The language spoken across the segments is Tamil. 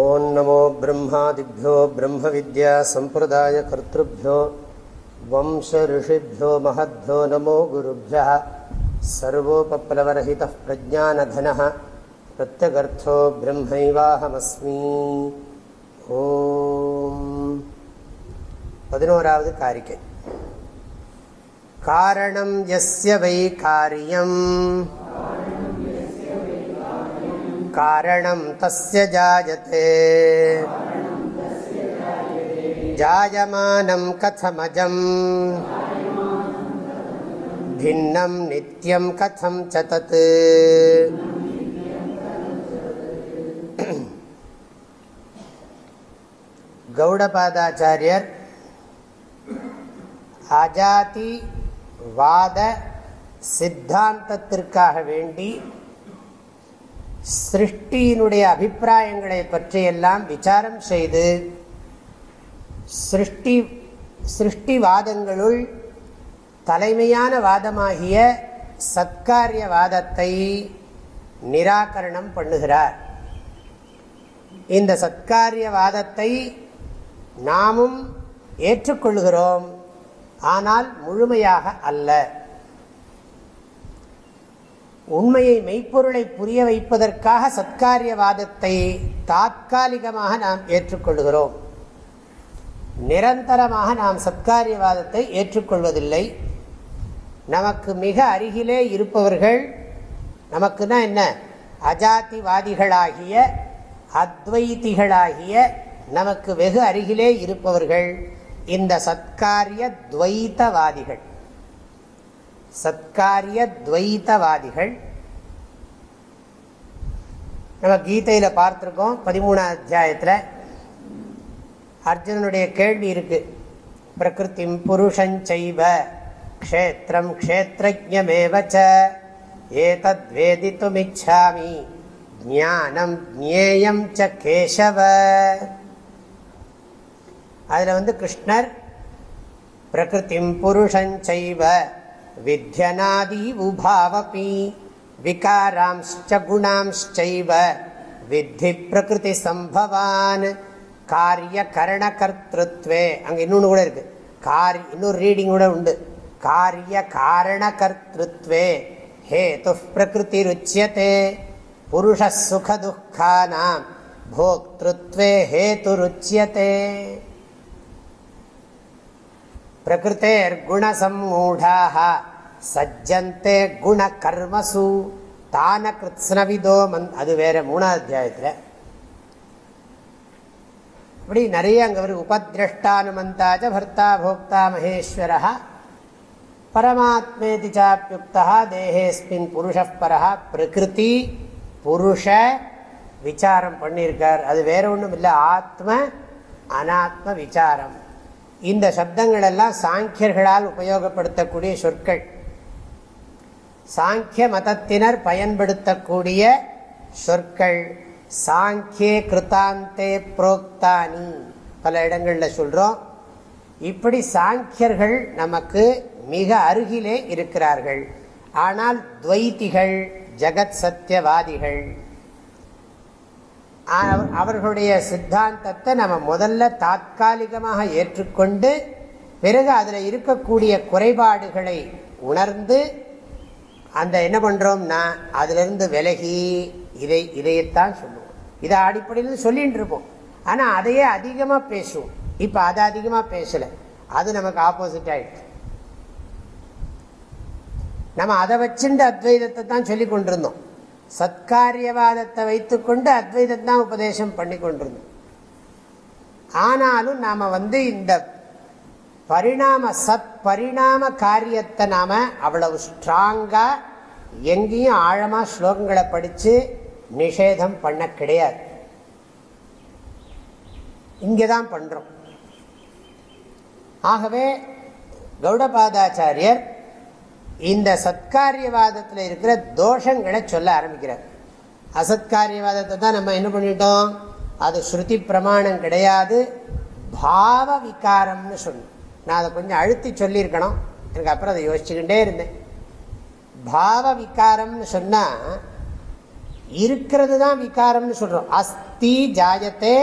ॐ नमो ब्रह्मादिभ्यो ब्रह्मविद्यासम्प्रदायकर्तृभ्यो वंशऋषिभ्यो महद्भ्यो नमो गुरुभ्यः सर्वोपप्लवरहितः प्रज्ञानघनः प्रत्यगर्थो ब्रह्मैवाहमस्मि ॐ पदिनोरावद् कारिके कारणं यस्य वै कार्यम् कारणं तस्य जायते जायमानं कथमजम् भिन्नं नित्यं कथं च तत् கௌடபாதாச்சாரியர் அஜாதி வாத சித்தாந்தத்திற்காக வேண்டி சிருஷ்டியினுடைய அபிப்பிராயங்களை பற்றியெல்லாம் விசாரம் செய்து சிருஷ்டி சிருஷ்டிவாதங்களுள் தலைமையான வாதமாகிய சத்காரியவாதத்தை நிராகரணம் பண்ணுகிறார். இந்த சத்காரியவாதத்தை நாமும் ஏற்றுக்கொள்கிறோம் ஆனால் முழுமையாக அல்ல. உண்மையை மெய்ப்பொருளை புரிய வைப்பதற்காக சத்காரியவாதத்தை தாக்காலிகமாக நாம் ஏற்றுக்கொள்கிறோம். நிரந்தரமாக நாம் சத்காரியவாதத்தை ஏற்றுக்கொள்வதில்லை. நமக்கு மிக அருகிலே இருப்பவர்கள் நமக்குன்னா என்ன? அஜாதிவாதிகளாகிய அத்வைத்திகளாகிய நமக்கு வெகு அருகிலே இருப்பவர்கள் இந்த சத்காரிய துவைத்தவாதிகள் சத்காரிய துவைத்தவாதிகள் நம்ம கீதையில் பார்த்துருக்கோம் பதிமூணாம் அத்தியாயத்தில். அர்ஜுனனுடைய கேள்வி இருக்கு. பிரகிருதி புருஷஞ்சைவ க்ஷேத்திரம் க்ஷேத்திரஜமேவச்ச ஏதத் வேதித்துமிச்சாமி ஞானம் ஜேயம் ச கேசவ. அதில் வந்து கிருஷ்ணர் பிரகிருதிம் புருஷஞ்சைவ வித்தியநாதி உபாவபி விகாராம்ச்ச வித்தி பிரகிருதி சம்பவான் காரிய கரண கர்த்திருத்வே அங்கே இன்னொன்று கூட இருக்கு. காரி இன்னொரு ரீடிங் கூட உண்டு. காரிய காரண கர்த்திருத்வே ஹேது பிரகிருதி ருச்சியதே புருஷ சுக துக்கானாம் போக்திருத்வே ஹேது ருச்சியதே. பிரகிருத்தேர்குணசம்மூடாக சஜ்ஜந்தே குண கர்மசு தான கிருத்ஸ்னவிதோ மந் அது வேற மூணாவது அத்தியாயத்தில். இப்படி நிறைய அங்கே வருது. உபதிரஷ்டானுமந்தாச்ச பர்த்தா போக்தா மகேஸ்வர பரமாத்மேதி சாப்பியுக்தா தேகேஸ்மின் புருஷப்பரா பிரகிருதி புருஷ விசாரம் பண்ணியிருக்கார். அது வேற ஒன்றும் இல்லை. ஆத்ம அனாத்ம விசாரம். இந்த சப்தங்கள் எல்லாம் சாங்கியர்களால் உபயோகப்படுத்தக்கூடிய சொற்கள். சாங்கிய மதத்தினர் பயன்படுத்தக்கூடிய சொற்கள். சாங்கியே கிருத்தாந்தே புரோக்தானி. பல இடங்களில் சொல்கிறோம் இப்படி சாங்கியர்கள் நமக்கு மிக அருகிலே இருக்கிறார்கள். ஆனால் துவைத்திகள் ஜெகத் சத்தியவாதிகள் அவர்களுடைய சித்தாந்தத்தை நம்ம முதல்ல தாற்காலிகமாக ஏற்றுக்கொண்டு பிறகு அதில் இருக்கக்கூடிய குறைபாடுகளை உணர்ந்து அந்த என்ன பண்ணுறோம்னா அதிலிருந்து விலகி இதை இதையத்தான் சொல்லுவோம். இதை அடிப்படையில் சொல்லிகிட்டு இருப்போம். ஆனால் அதையே அதிகமாக பேசுவோம். இப்போ அதை அதிகமாக பேசலை. அது நமக்கு ஆப்போசிட் ஆகிடுச்சு நம்ம அதை வச்சுட்டு அத்வைதத்தை தான் சொல்லி கொண்டிருந்தோம். சத்காரியவாதத்தை வைத்துக்கொண்டு அத்வைதத்தை தான் உபதேசம் பண்ணி கொண்டிருந்தோம். ஆனாலும் நாம் வந்து இந்த பரிணாம சத் பரிணாம காரியத்தை நாம் அவ்வளவு ஸ்ட்ராங்காக எங்கேயும் ஆழமாக ஸ்லோகங்களை படித்து நிஷேதம் பண்ண கிடையாது. இங்கே தான் பண்ணுறோம் ஆகவே கௌடபாதாச்சாரியர் இந்த சத்காரியவாதத்தில் இருக்கிற தோஷங்களை சொல்ல ஆரம்பிக்கிறார். அசத்காரியவாதத்தை தான் நம்ம என்ன பண்ணிட்டோம்? அது ஸ்ருதி பிரமாணம் கிடையாது. பாவ விகாரம்னு சொன்னோம். நான் அதை கொஞ்சம் அழுத்தி சொல்லியிருக்கணும். எனக்கு அப்புறம் அதை யோசிச்சுக்கிட்டே இருந்தேன். பாவ விகாரம்னு சொன்னால் இருக்கிறது தான் விகாரம்னு சொல்கிறோம் அஸ்தி ஜாயத்தே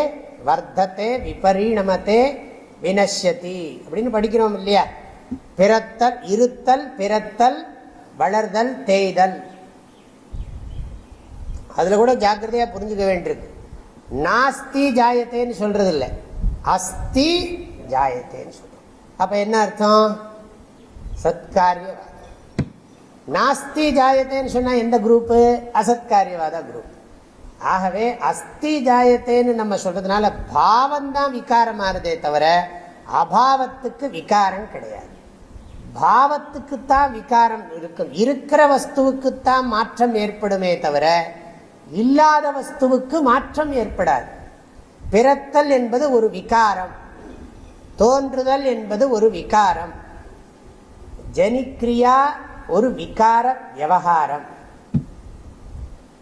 வர்த்தத்தை விபரீணமத்தே வினஷ்யதி அப்படின்னு படிக்கிறோம் இல்லையா? பிறத்தல் இருத்தல் பிறத்தல் வளர்தல் தேய்தல். அதில் கூட ஜாக்கிரதையாக புரிஞ்சுக்க வேண்டியிருக்கு. நாஸ்தி ஜாயத்தேன்னு சொல்கிறது இல்லை அஸ்தி ஜாயத்தேன்னு சொல்றோம். அப்ப என்ன அர்த்தம்? சத்காரியவாதம் நாஸ்தி ஜாயத்தேன்னு சொன்னா எந்த குரூப்பு அசத்காரியவாத குரூப் ஆகவே அஸ்தி ஜாயத்தேன்னு நம்ம சொல்றதுனால பாவம் தான் விகாரமானதே தவிர அபாவத்துக்கு விகாரம் கிடையாது. பாவத்துக்குத்தான் விகாரம் இருக்கும் இருக்கிற வஸ்துவுக்குத்தான் மாற்றம் ஏற்படுமே தவிர இல்லாத வஸ்துவுக்கு மாற்றம் ஏற்படாது. பிறத்தல் என்பது ஒரு விகாரம். தோன்றுதல் என்பது ஒரு விகாரம். ஜனிக்ரியா ஒரு விகார விவகாரம்.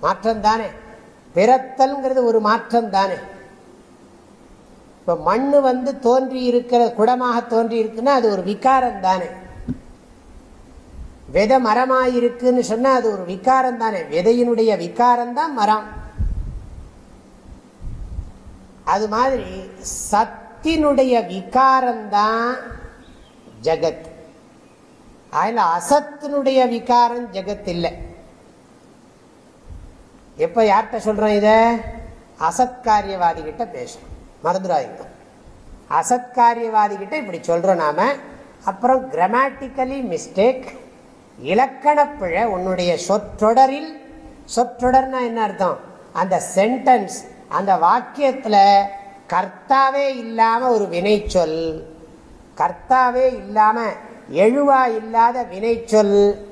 மாற்றம் தானே பிறத்தல்ங்கிறது ஒரு மாற்றம் தானே இப்ப மண் வந்து தோன்றி இருக்கிற குடமாக தோன்றி இருக்குன்னா அது ஒரு விகாரம் தானே விதை மரமாயிருக்குன்னு சொன்னா அது ஒரு விகாரம் தானே விதையினுடைய விகாரம் தான் மரம். அது மாதிரி சத் சத்தினுடைய விகாரம்தான் ஜகத். அதில் அசத்தினுடைய விகாரம் ஜெகத் இல்லை. எப்ப யார்கிட்ட சொல்கிறோம் இதை? அசத்காரியவாதி கிட்ட பேசுறோம். மறந்துடாதீங்க. அசத்காரியவாதி கிட்ட இப்படி சொல்றோம் நாம. அப்புறம் கிராமட்டிக்கலி மிஸ்டேக் இலக்கணப்பிழை உன்னுடைய சொற்றொடரில் சொற்றொடர்னா என்ன அர்த்தம்? அந்த சென்டென்ஸ் அந்த வாக்கியத்தில் கர்த்தாவே இல்லாம ஒரு வினை சொல் கர்த்தாவே இல்லாம எழுவா இல்லாத வினை சொல்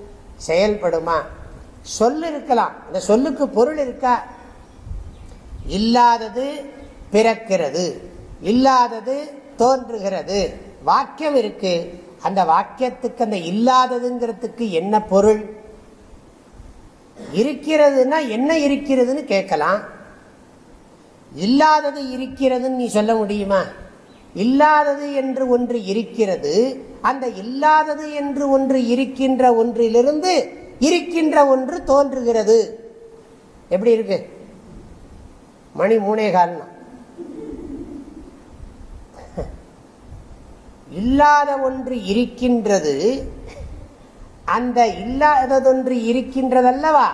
செயல்படுமா? சொல் இருக்கலாம். அந்த சொல்லுக்கு பொருள் இருக்கா? இல்லாதது பிறக்கிறது. இல்லாதது தோன்றுகிறது. வாக்கியம் இருக்கு. அந்த வாக்கியத்துக்கு அந்த இல்லாததுங்கிறதுக்கு என்ன பொருள்? இருக்கிறதுனா என்ன இருக்கிறதுன்னு கேட்கலாம். இல்லாதது இருக்கிறதுன்னு நீ சொல்ல முடியுமா? இல்லாதது என்று ஒன்று இருக்கிறது அந்த இல்லாதது என்று ஒன்று இருக்கின்ற ஒன்றிலிருந்து இருக்கின்ற ஒன்று தோன்றுகிறது. எப்படி இருக்கு? மணி மூணே காலம் இல்லாத ஒன்று இருக்கின்றது அந்த இல்லாததொன்று இருக்கின்றதல்லவா?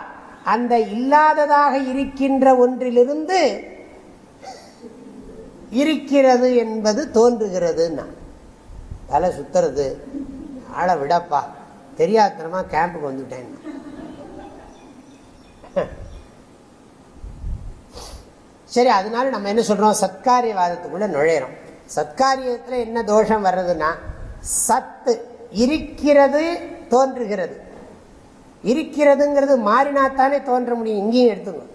அந்த இல்லாததாக இருக்கின்ற ஒன்றிலிருந்து இருக்கிறது என்பது தோன்றுகிறது தலை சுத்துறது ஆளை விடப்பா தெரியாதனமா கேம்புக்கு வந்துட்டேன் சரி அதனால நம்ம என்ன சொல்றோம்? சத்காரியவாதத்துக்குள்ள நுழையிறோம். சத்காரியத்தில் என்ன தோஷம் வர்றதுன்னா சத்து இருக்கிறது தோன்றுகிறது. இருக்கிறதுங்கிறது மாறினாத்தானே தோன்ற முடியும்? இங்கேயும் எடுத்துக்கோ.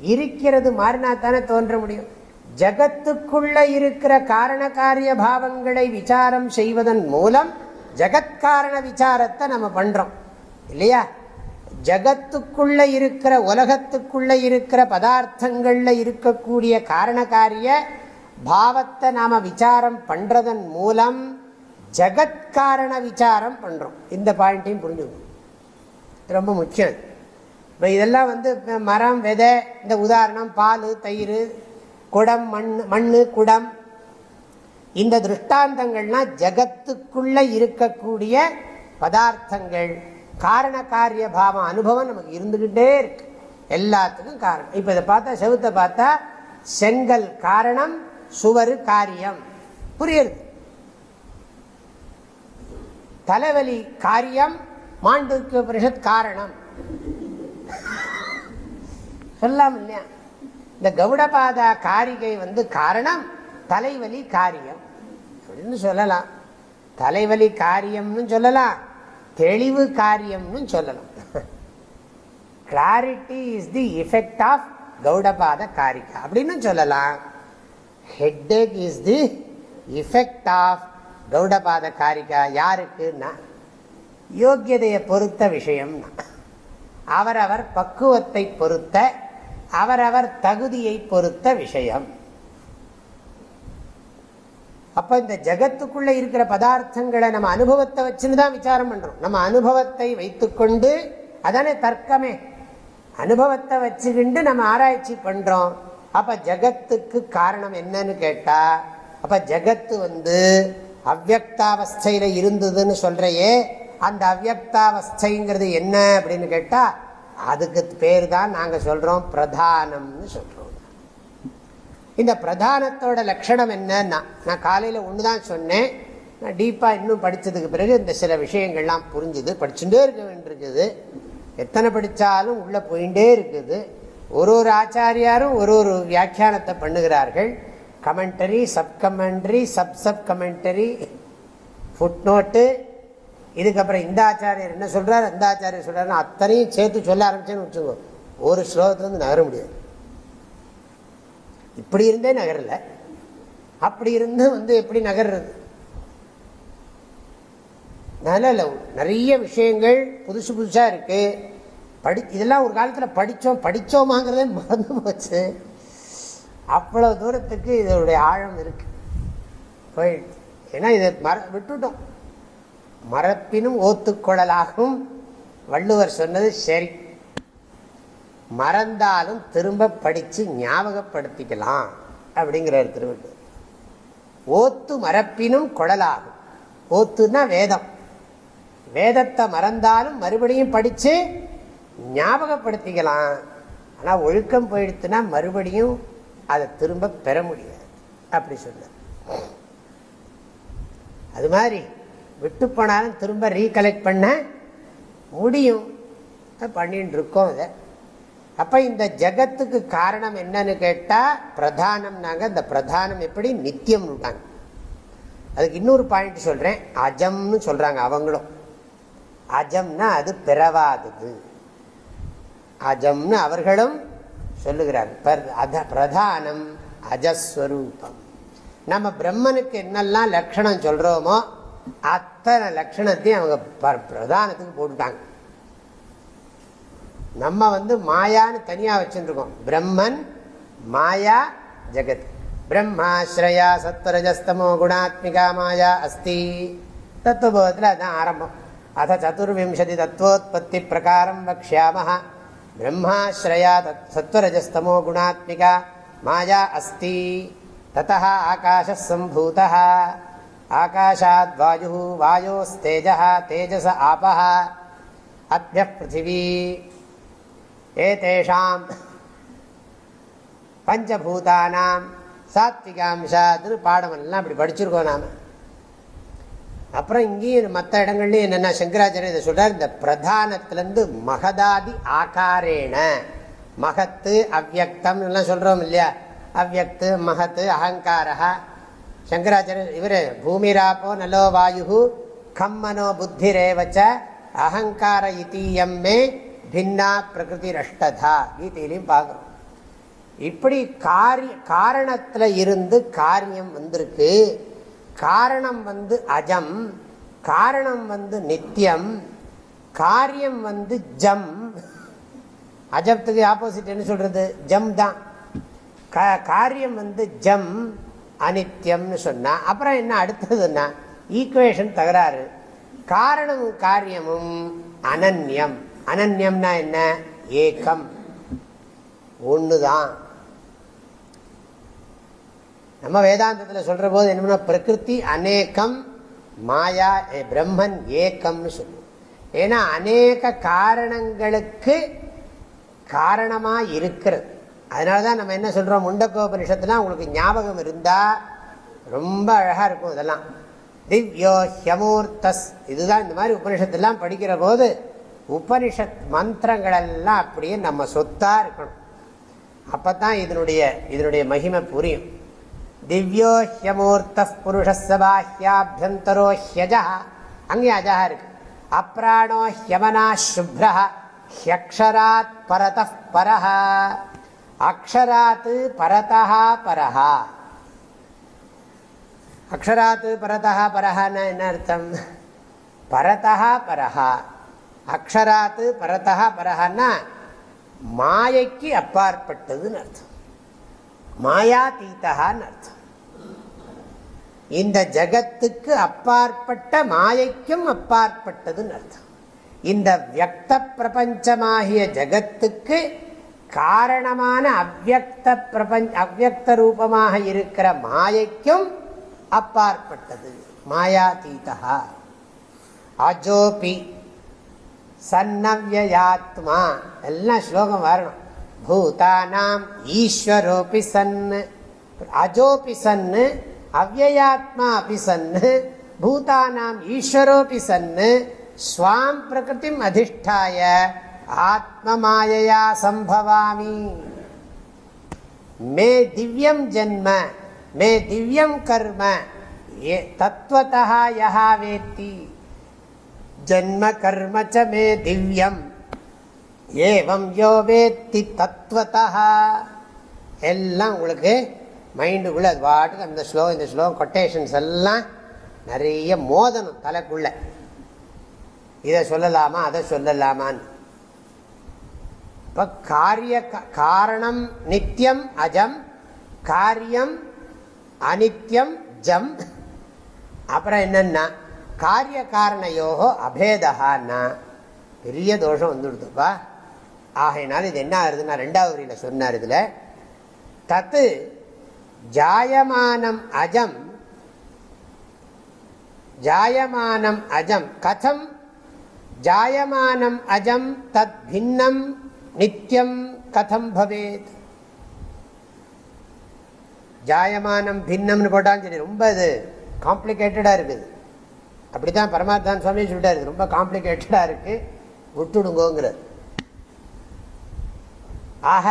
இருக்கிறது மாறினாத்தானே தோன்ற முடியும்? ஜகத்துக்குள்ள இருக்கிற காரண காரிய பாவங்களை விசாரம் செய்வதன் மூலம் ஜகத்காரண விசாரத்தை நம்ம பண்றோம். இல்லையா? ஜகத்துக்குள்ள இருக்கிற உலகத்துக்குள்ள இருக்கிற பதார்த்தங்கள்ல இருக்கக்கூடிய காரணக்காரிய பாவத்தை நாம விசாரம் பண்றதன் மூலம் ஜகத்காரண விசாரம் பண்றோம். இந்த பாயிண்டையும் புரிஞ்சுக்கணும். ரொம்ப முக்கியம். இப்போ இதெல்லாம் வந்து மரம் விதை இந்த உதாரணம் பால் தயிர் குடம் மண் மண்ணு குடம். இந்த திருஷ்டாந்தங்கள்லாம் ஜகத்துக்குள்ள இருக்கக்கூடிய பதார்த்தங்கள். காரண காரிய பாவம் அனுபவம் நமக்கு இருந்துகிட்டே இருக்கு. எல்லாத்துக்கும் காரணம். இப்போ இதை பார்த்தா செவுத்தை பார்த்தா செங்கல் காரணம் சுவரு காரியம். புரியுது? தலைவலி காரியம் மாண்டுக்கு பரிஷத் காரணம். சொல்லலாம் இல்லையா? இந்த கௌடபாதா காரிகை வந்து காரணம் தலைவலி காரியம். அப்படின்னு சொல்லலாம். தலைவலி காரியம்னு சொல்லலாம். தெளிவு காரியம்னு சொல்லலாம். Clarity is the effect of Gaudapada Karika. அப்படின்னு சொல்லலாம். Headache is the effect of Gaudapada Karika. யாருக்குன்னா? யோக்கியதையை பொறுத்த விஷயம்னா அவரவர் பக்குவத்தை பொறுத்த அவரவர் தகுதியை பொறுத்த விஷயம். அப்ப இந்த ஜகத்துக்குள்ள இருக்கிற பதார்த்தங்களை நம்ம அனுபவத்தை வச்சுன்னு தான் விசாரம் பண்றோம். நம்ம அனுபவத்தை வைத்துக்கொண்டு அதானே தர்க்கமே. அனுபவத்தை வச்சுக்கிண்டு நம்ம ஆராய்ச்சி பண்றோம். அப்ப ஜகத்துக்கு காரணம் என்னன்னு கேட்டா அப்ப ஜகத்து வந்து அவ்வக்தாவஸ்தையில இருந்ததுன்னு சொல்றையே அந்த அவ்வக்தாவஸ்தைங்கிறது என்ன அப்படின்னு கேட்டா அதுக்கு பேர் தான் நாங்கள் சொல்கிறோம் பிரதானம்னு சொல்கிறோம் இந்த பிரதானத்தோட லட்சணம் என்னன்னா நான் காலையில் ஒன்று தான் சொன்னேன் நான் டீப்பாக இன்னும் படித்ததுக்கு பிறகு இந்த சில விஷயங்கள்லாம் புரிஞ்சுது படிச்சுட்டே இருக்க வேண்டியிருக்குது. எத்தனை படித்தாலும் உள்ளே போயிட்டே இருக்குது. ஒரு ஒரு ஆச்சாரியாரும் ஒரு ஒரு வியாக்கியானத்தை பண்ணுகிறார்கள். Commentary sub commentary sub sub commentary footnote இதுக்கப்புறம் இந்த ஆச்சாரியர் என்ன சொல்கிறார் இந்த ஆச்சாரியர் சொல்கிறாருன்னு அத்தனையும் சேர்த்து சொல்ல ஆரம்பிச்சேன்னு வச்சுக்கோ. ஒரு ஸ்லோகத்துலேருந்து நகர முடியாது. இப்படி இருந்தே நகரல. அப்படி இருந்து வந்து எப்படி நகர்றது? அதனால் நிறைய விஷயங்கள் புதுசு புதுசாக இருக்குது படி இதெல்லாம் ஒரு காலத்தில் படித்தோம் படித்தோமாங்கிறதே மறந்து போச்சு. அவ்வளோ தூரத்துக்கு இதனுடைய ஆழம் இருக்குது போயிடுச்சு. ஏன்னா இதை மற விட்டுட்டோம். மரப்பினும் ஓத்துக்கொள்ளலாகும். வள்ளுவர் சொன்னது சரி. மறந்தாலும் திரும்ப படித்து ஞாபகப்படுத்திக்கலாம் அப்படிங்கிறார் திருவள்ளுவர். ஓத்து மரப்பினும் குழலாகும் ஓத்துன்னா வேதம். வேதத்தை மறந்தாலும் மறுபடியும் படித்து ஞாபகப்படுத்திக்கலாம். ஆனால் ஒழுக்கம் போயிடுத்துனா மறுபடியும் அதை திரும்ப பெற முடியாது. அப்படி சொன்னார். அது மாதிரி விட்டு போனாலும் திரும்ப ரீகலெக்ட் பண்ண முடியும். பண்ணிட்டு இருக்கோம் அதை. அப்ப இந்த ஜகத்துக்கு காரணம் என்னன்னு கேட்டா பிரதானம்னாங்க. இந்த பிரதானம் எப்படி? நித்தியம் அதுக்கு இன்னொரு பாயிண்ட் சொல்றேன். அஜம்னு சொல்றாங்க அவங்களும். அஜம்னா அது பிறவாதது. அஜம்னு அவர்களும் சொல்லுகிறார்கள் பிரதானம் அஜஸ்வரூபம். நம்ம பிரம்மனுக்கு என்னெல்லாம் லட்சணம் சொல்றோமோ அத்தனை லட்சணத்தையும் அவங்க பிரதானத்துக்கு போட்டுட்டாங்க. நம்ம வந்து மாயான்னு தனியாக வச்சுருக்கோம். பிரம்மன் மாயா ஜெகத். பிரம்மாஸ்ரயா சத்வரஜஸ்தமோ குணாத்மிகா மாயா அஸ்தி. தத்துவபோதத்தில் அதுதான் ஆரம்பம். அத சதுர்விம்சதி தத்துவோத்பத்தி பிரகாரம் வக்ஷாம பிரம்மாஸ்ரயா சத்வரஜஸ்தமோ குணாத்மிகா மாயா அஸ்தி. தத ஆகாஷம்பூத ஆகாஷாத் வாயு வாயோஸ்தேஜ தேஜஸ் ஆப அத்திய பிருத்திவி ஏதேஷாம் பஞ்சபூதானாம் சாத்விகாம்சாத்துன்னு பாடமெல்லாம் அப்படி படிச்சிருக்கோம் நாம். அப்புறம் இங்கேயும் மற்ற இடங்கள்லையும் என்னென்ன சங்கராச்சாரிய இதை சொல்றார் இந்த பிரதானத்திலேருந்து மகதாதி ஆகாரேன மகத்து அவ்வக்தம் எல்லாம் சொல்கிறோம் இல்லையா? அவ்வக்து மகத்து அகங்காரா சங்கராச்சாரியர் இவர் பூமிராப்போ நலோ வாயு கம்மனோ புத்திரேவச்ச அகங்கார இத்தீயம்மே பின்னா பிரகிருதி ரஷ்டதா. கீதையிலையும் பார்க்குறோம். இப்படி காரிய காரணத்தில் இருந்து காரியம் வந்திருக்கு. காரணம் வந்து அஜம் காரணம் வந்து நித்தியம் காரியம் வந்து ஜம். அஜப்துக்கு ஆப்போசிட் என்ன சொல்கிறது ஜம் தான். காரியம் வந்து ஜம். அனித்யம்னு சொன்னால் அப்புறம் என்ன அடுத்ததுன்னா ஈக்குவேஷன் தகராறு. காரணமும் காரியமும் அனன்யம். அனன்யம்னா என்ன? ஏக்கம். தான் நம்ம வேதாந்தத்தில் சொல்கிற போது என்னன்னா பிரகிருதி அநேகம் மாயா பிரம்மன் ஏக்கம்னு சொல்லுவோம். ஏன்னா அநேக காரணங்களுக்கு காரணமாக இருக்கிறது அதனாலதான் நம்ம என்ன சொல்கிறோம் முண்டக்கோபனிஷத்துலாம் உங்களுக்கு ஞாபகம் இருந்தால் ரொம்ப அழகாக இருக்கும் இதெல்லாம். திவ்யோ ஹியமூர்த்தஸ். இதுதான் இந்த மாதிரி உபனிஷத்துலாம் படிக்கிற போது உபனிஷத் மந்திரங்கள் எல்லாம் அப்படியே நம்ம சொத்தாக இருக்கணும். அப்போ தான் இதனுடைய இதனுடைய மகிமை புரியும். திவ்யோ ஹியமூர்த்த புருஷசபாஹ்யாபியந்தரோ ஹியஜா அங்கே அஜா இருக்கு. அப்ராணோ ஹியமனா சுப்ரஹ. ஹியக்ஷராத் பரத பரஹ. அக்ஷராத்து பரதா பரஹா. அக்ஷராத்து பரதா பரஹான்னா என்ன அர்த்தம்? பரதா பரஹா. அக்ஷராத்து பரதா பரஹான்னா மாயைக்கு அப்பாற்பட்டதுன்னு அர்த்தம். மாயா தீத்தகான்னு அர்த்தம். இந்த ஜகத்துக்கு அப்பாற்பட்ட மாயைக்கும் அப்பாற்பட்டதுன்னு அர்த்தம். இந்த வியக்த பிரபஞ்சமாகிய ஜகத்துக்கு காரணமான அவ்வக்த பிரபஞ்ச அவ்வக்த ரூபமாக இருக்கிற மாயைக்கும் அப்பாற்பட்டது. மாயா தீதா அஜோபி. சன்னவியாத்மா எல்லாம் ஸ்லோகம் வரணும். பூதானாம் ஈஸ்வரோபி சன்னு. அஜோபி சன்னு அவ்வயாத்மா அபி சன்னு பூதானாம் ஈஸ்வரோபி சன்னு ஸ்வாம் பிரகிருதி அதிஷ்டாய. ஆத்மமாயையா சம்பவாமி. மே திவ்யம் ஜன்ம மே திவ்யம் கர்ம தத்துவத்தா யா வேத்தி. ஜன்ம கர்ம ச மே திவ்யம். ஏவம் யோ வேத்தி தத்துவத்தா எல்லாம் உங்களுக்கு மைண்டுக்குள்ளே அது பாட்டுக்கு அந்த ஸ்லோ இந்த ஸ்லோ கொட்டேஷன்ஸ் எல்லாம் நிறைய மோதணும் தலைக்குள்ள. இதை சொல்லலாமா அதை சொல்லலாமான்னு. இப்போ காரிய காரணம் நித்தியம் அஜம் காரியம் அனித்யம் ஜம். அப்புறம் என்னென்னா காரிய காரணையோகோ அபேதகான்னா பெரிய தோஷம் வந்துடுதுப்பா ஆகையினால இது என்ன ஆகுதுன்னா ரெண்டாவது வரியில் சொன்னார் இதில். தத்து ஜாயமானம் அஜம் ஜாயமானம் அஜம். கதம் ஜாயமானம் அஜம் தத் பின்னம் நித்தியம் கதம் பவேத். ஜாயமானம் பின்னம்னு போட்டாலும் சரி ரொம்ப இது காம்ப்ளிகேட்டடாக இருக்குது. அப்படித்தான் பரமாத்தான் சுவாமி சொல்லிட்டாரு ரொம்ப காம்ப்ளிகேட்டடாக இருக்குது விட்டுடுங்கோங்கிறது ஆக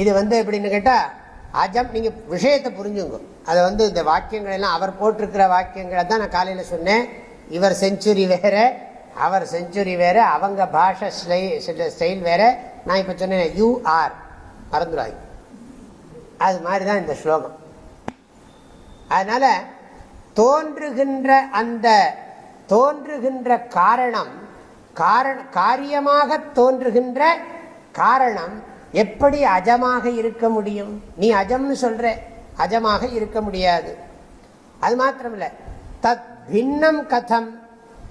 இது வந்து எப்படின்னு கேட்டால் அஜம் நீங்கள் விஷயத்தை புரிஞ்சுங்க. அதை வந்து இந்த வாக்கியங்கள் எல்லாம் அவர் போட்டிருக்கிற வாக்கியங்களை தான் நான் காலையில் சொன்னேன். இவர் செஞ்சுரி வேற அவர் செஞ்சுரி வேற அவங்க பாஷை ஸ்டைல் வேற. நான் இப்போ சொன்னேன் யூ ஆர் மறந்துடாங்க அது மாதிரி தான் இந்த ஸ்லோகம். அதனால தோன்றுகின்ற அந்த தோன்றுகின்ற காரணம் காரண காரியமாக தோன்றுகின்ற காரணம் எப்படி அஜமாக இருக்க முடியும்? நீ அஜம்னு சொல்ற அஜமாக இருக்க முடியாது. அது மாத்திரமில்ல. தத் பின்னம் கதம்.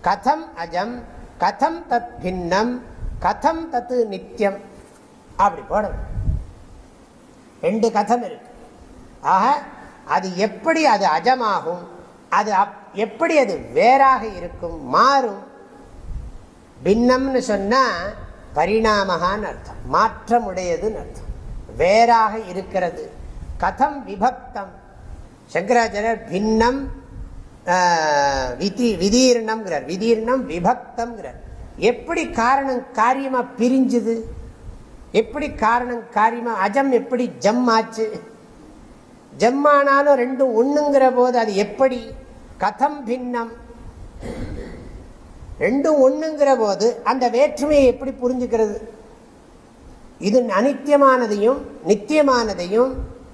கதம் அஜம் கதம் தத் பின்னம் கதம் தத்து நித்தியம் அப்படி போடணும். ரெண்டு கதம் இருக்கு. ஆக அது எப்படி அது அஜமாகும் அது எப்படி அது வேறாக இருக்கும் மாறும்? பின்னம்னு சொன்னா பரிணாமகான்னு அர்த்தம். மாற்றம் உடையதுன்னு அர்த்தம். வேறாக இருக்கிறது. கதம் விபக்தம். சங்கராச்சாரியர் பின்னம் விதி விதீர்ணம்ங்கிறார். விதீர்ணம் விபக்தம்ங்கிறார். எப்படி காரணம் காரியமாக பிரிஞ்சுது? எப்படி காரணம் காரியமாக அஜம் எப்படி ஜம் ஆச்சு? ஜம் ஆனாலும் ரெண்டும் ஒன்றுங்கிற போது அது எப்படி? கதம் பின்னம். ரெண்டும் ஒன்றுங்கிற போது அந்த வேற்றுமையை எப்படி புரிஞ்சுக்கிறது? இது அனித்தியமானதையும் நித்தியமானதையும்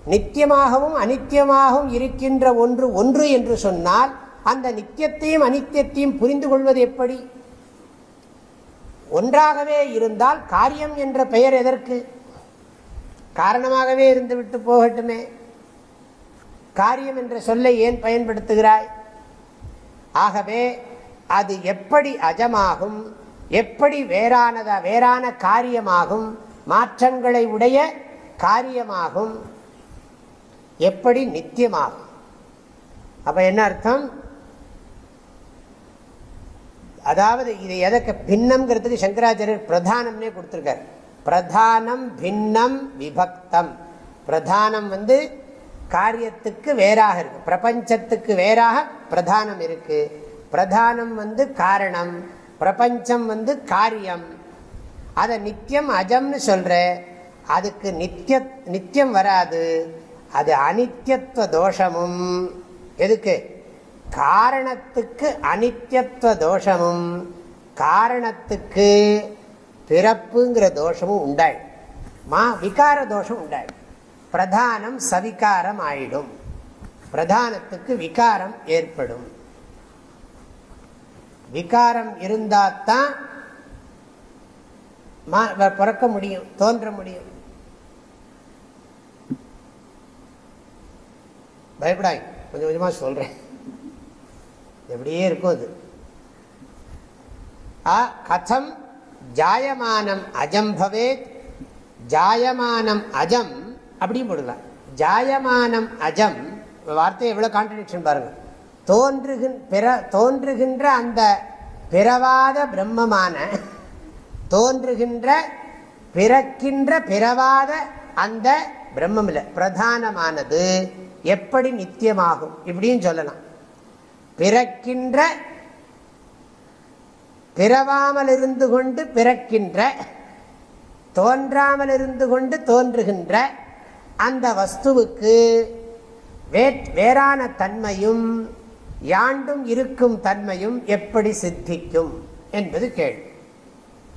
நித்தியமாகவும் அனித்தியமாகவும் இருக்கின்ற ஒன்று ஒன்று என்று சொன்னால் அந்த நித்தியத்தையும் அனித்தியத்தையும் புரிந்து கொள்வது எப்படி? ஒன்றாகவே இருந்தால் காரியம் என்ற பெயர் எதற்கு? காரணமாகவே இருந்து விட்டு போகட்டுமே. காரியம் என்ற சொல்லை ஏன் பயன்படுத்துகிறாய்? ஆகவே அது எப்படி அஜமாகும் எப்படி வேறானதா வேறான காரியமாகும் மாற்றங்களை உடைய காரியமாகும் எப்படி நித்தியமாகும்? அப்ப என்ன அர்த்தம்? அதாவது இது எதற்கு பின்னம்ங்கிறதுக்கு சங்கராச்சாரியர் பிரதானம்னே கொடுத்துருக்கார். பிரதானம் பின்னம் விபக்தம். பிரதானம் வந்து காரியத்துக்கு வேறாக இருக்கு. பிரபஞ்சத்துக்கு வேறாக பிரதானம் இருக்கு. பிரதானம் வந்து காரணம். பிரபஞ்சம் வந்து காரியம். அதை நித்தியம் அஜம்னு சொல்ற. அதுக்கு நித்திய நித்தியம் வராது. அது அனித்யத்துவ தோஷமும். எதுக்கு? காரணத்துக்கு அனித்யத்துவ தோஷமும். காரணத்துக்கு பிறப்புங்கிற தோஷமும் உண்டாயிடும் மா விகார தோஷம் உண்டாயிடும் பிரதானம் சவிகாரம் ஆயிடும். பிரதானத்துக்கு விகாரம் ஏற்படும். விகாரம் இருந்தாத்தான் பிறக்க முடியும் தோன்ற முடியும். பயப்படாய். கொஞ்சம் கொஞ்சமாக சொல்கிறேன் எப்படியே இருக்கும் அது. ஆ கதம் ஜாயமானம் அஜம் பவேத். ஜாயமானம் அஜம் அப்படின்னு போடலாம் ஜாயமானம் அஜம் வார்த்தை எவ்வளோ கான்ட்ரடிக்ஷன் தோன்றுகின் பிற தோன்றுகின்ற அந்த பிறவாத பிரம்மமான தோன்றுகின்ற பிறக்கின்ற பிறவாத அந்த பிரம்மம் இல்லை பிரதானமானது. எப்படி நித்தியமாகும் இப்படின்னு சொல்லலாம். பிறக்கின்ற பிறவாமல் இருந்து கொண்டு பிறக்கின்ற தோன்றாமல் இருந்து கொண்டு தோன்றுகின்ற அந்த வஸ்துவுக்கு வேறான தன்மையும் யாண்டும் இருக்கும் தன்மையும் எப்படி சித்திக்கும் என்பது கேள்வி.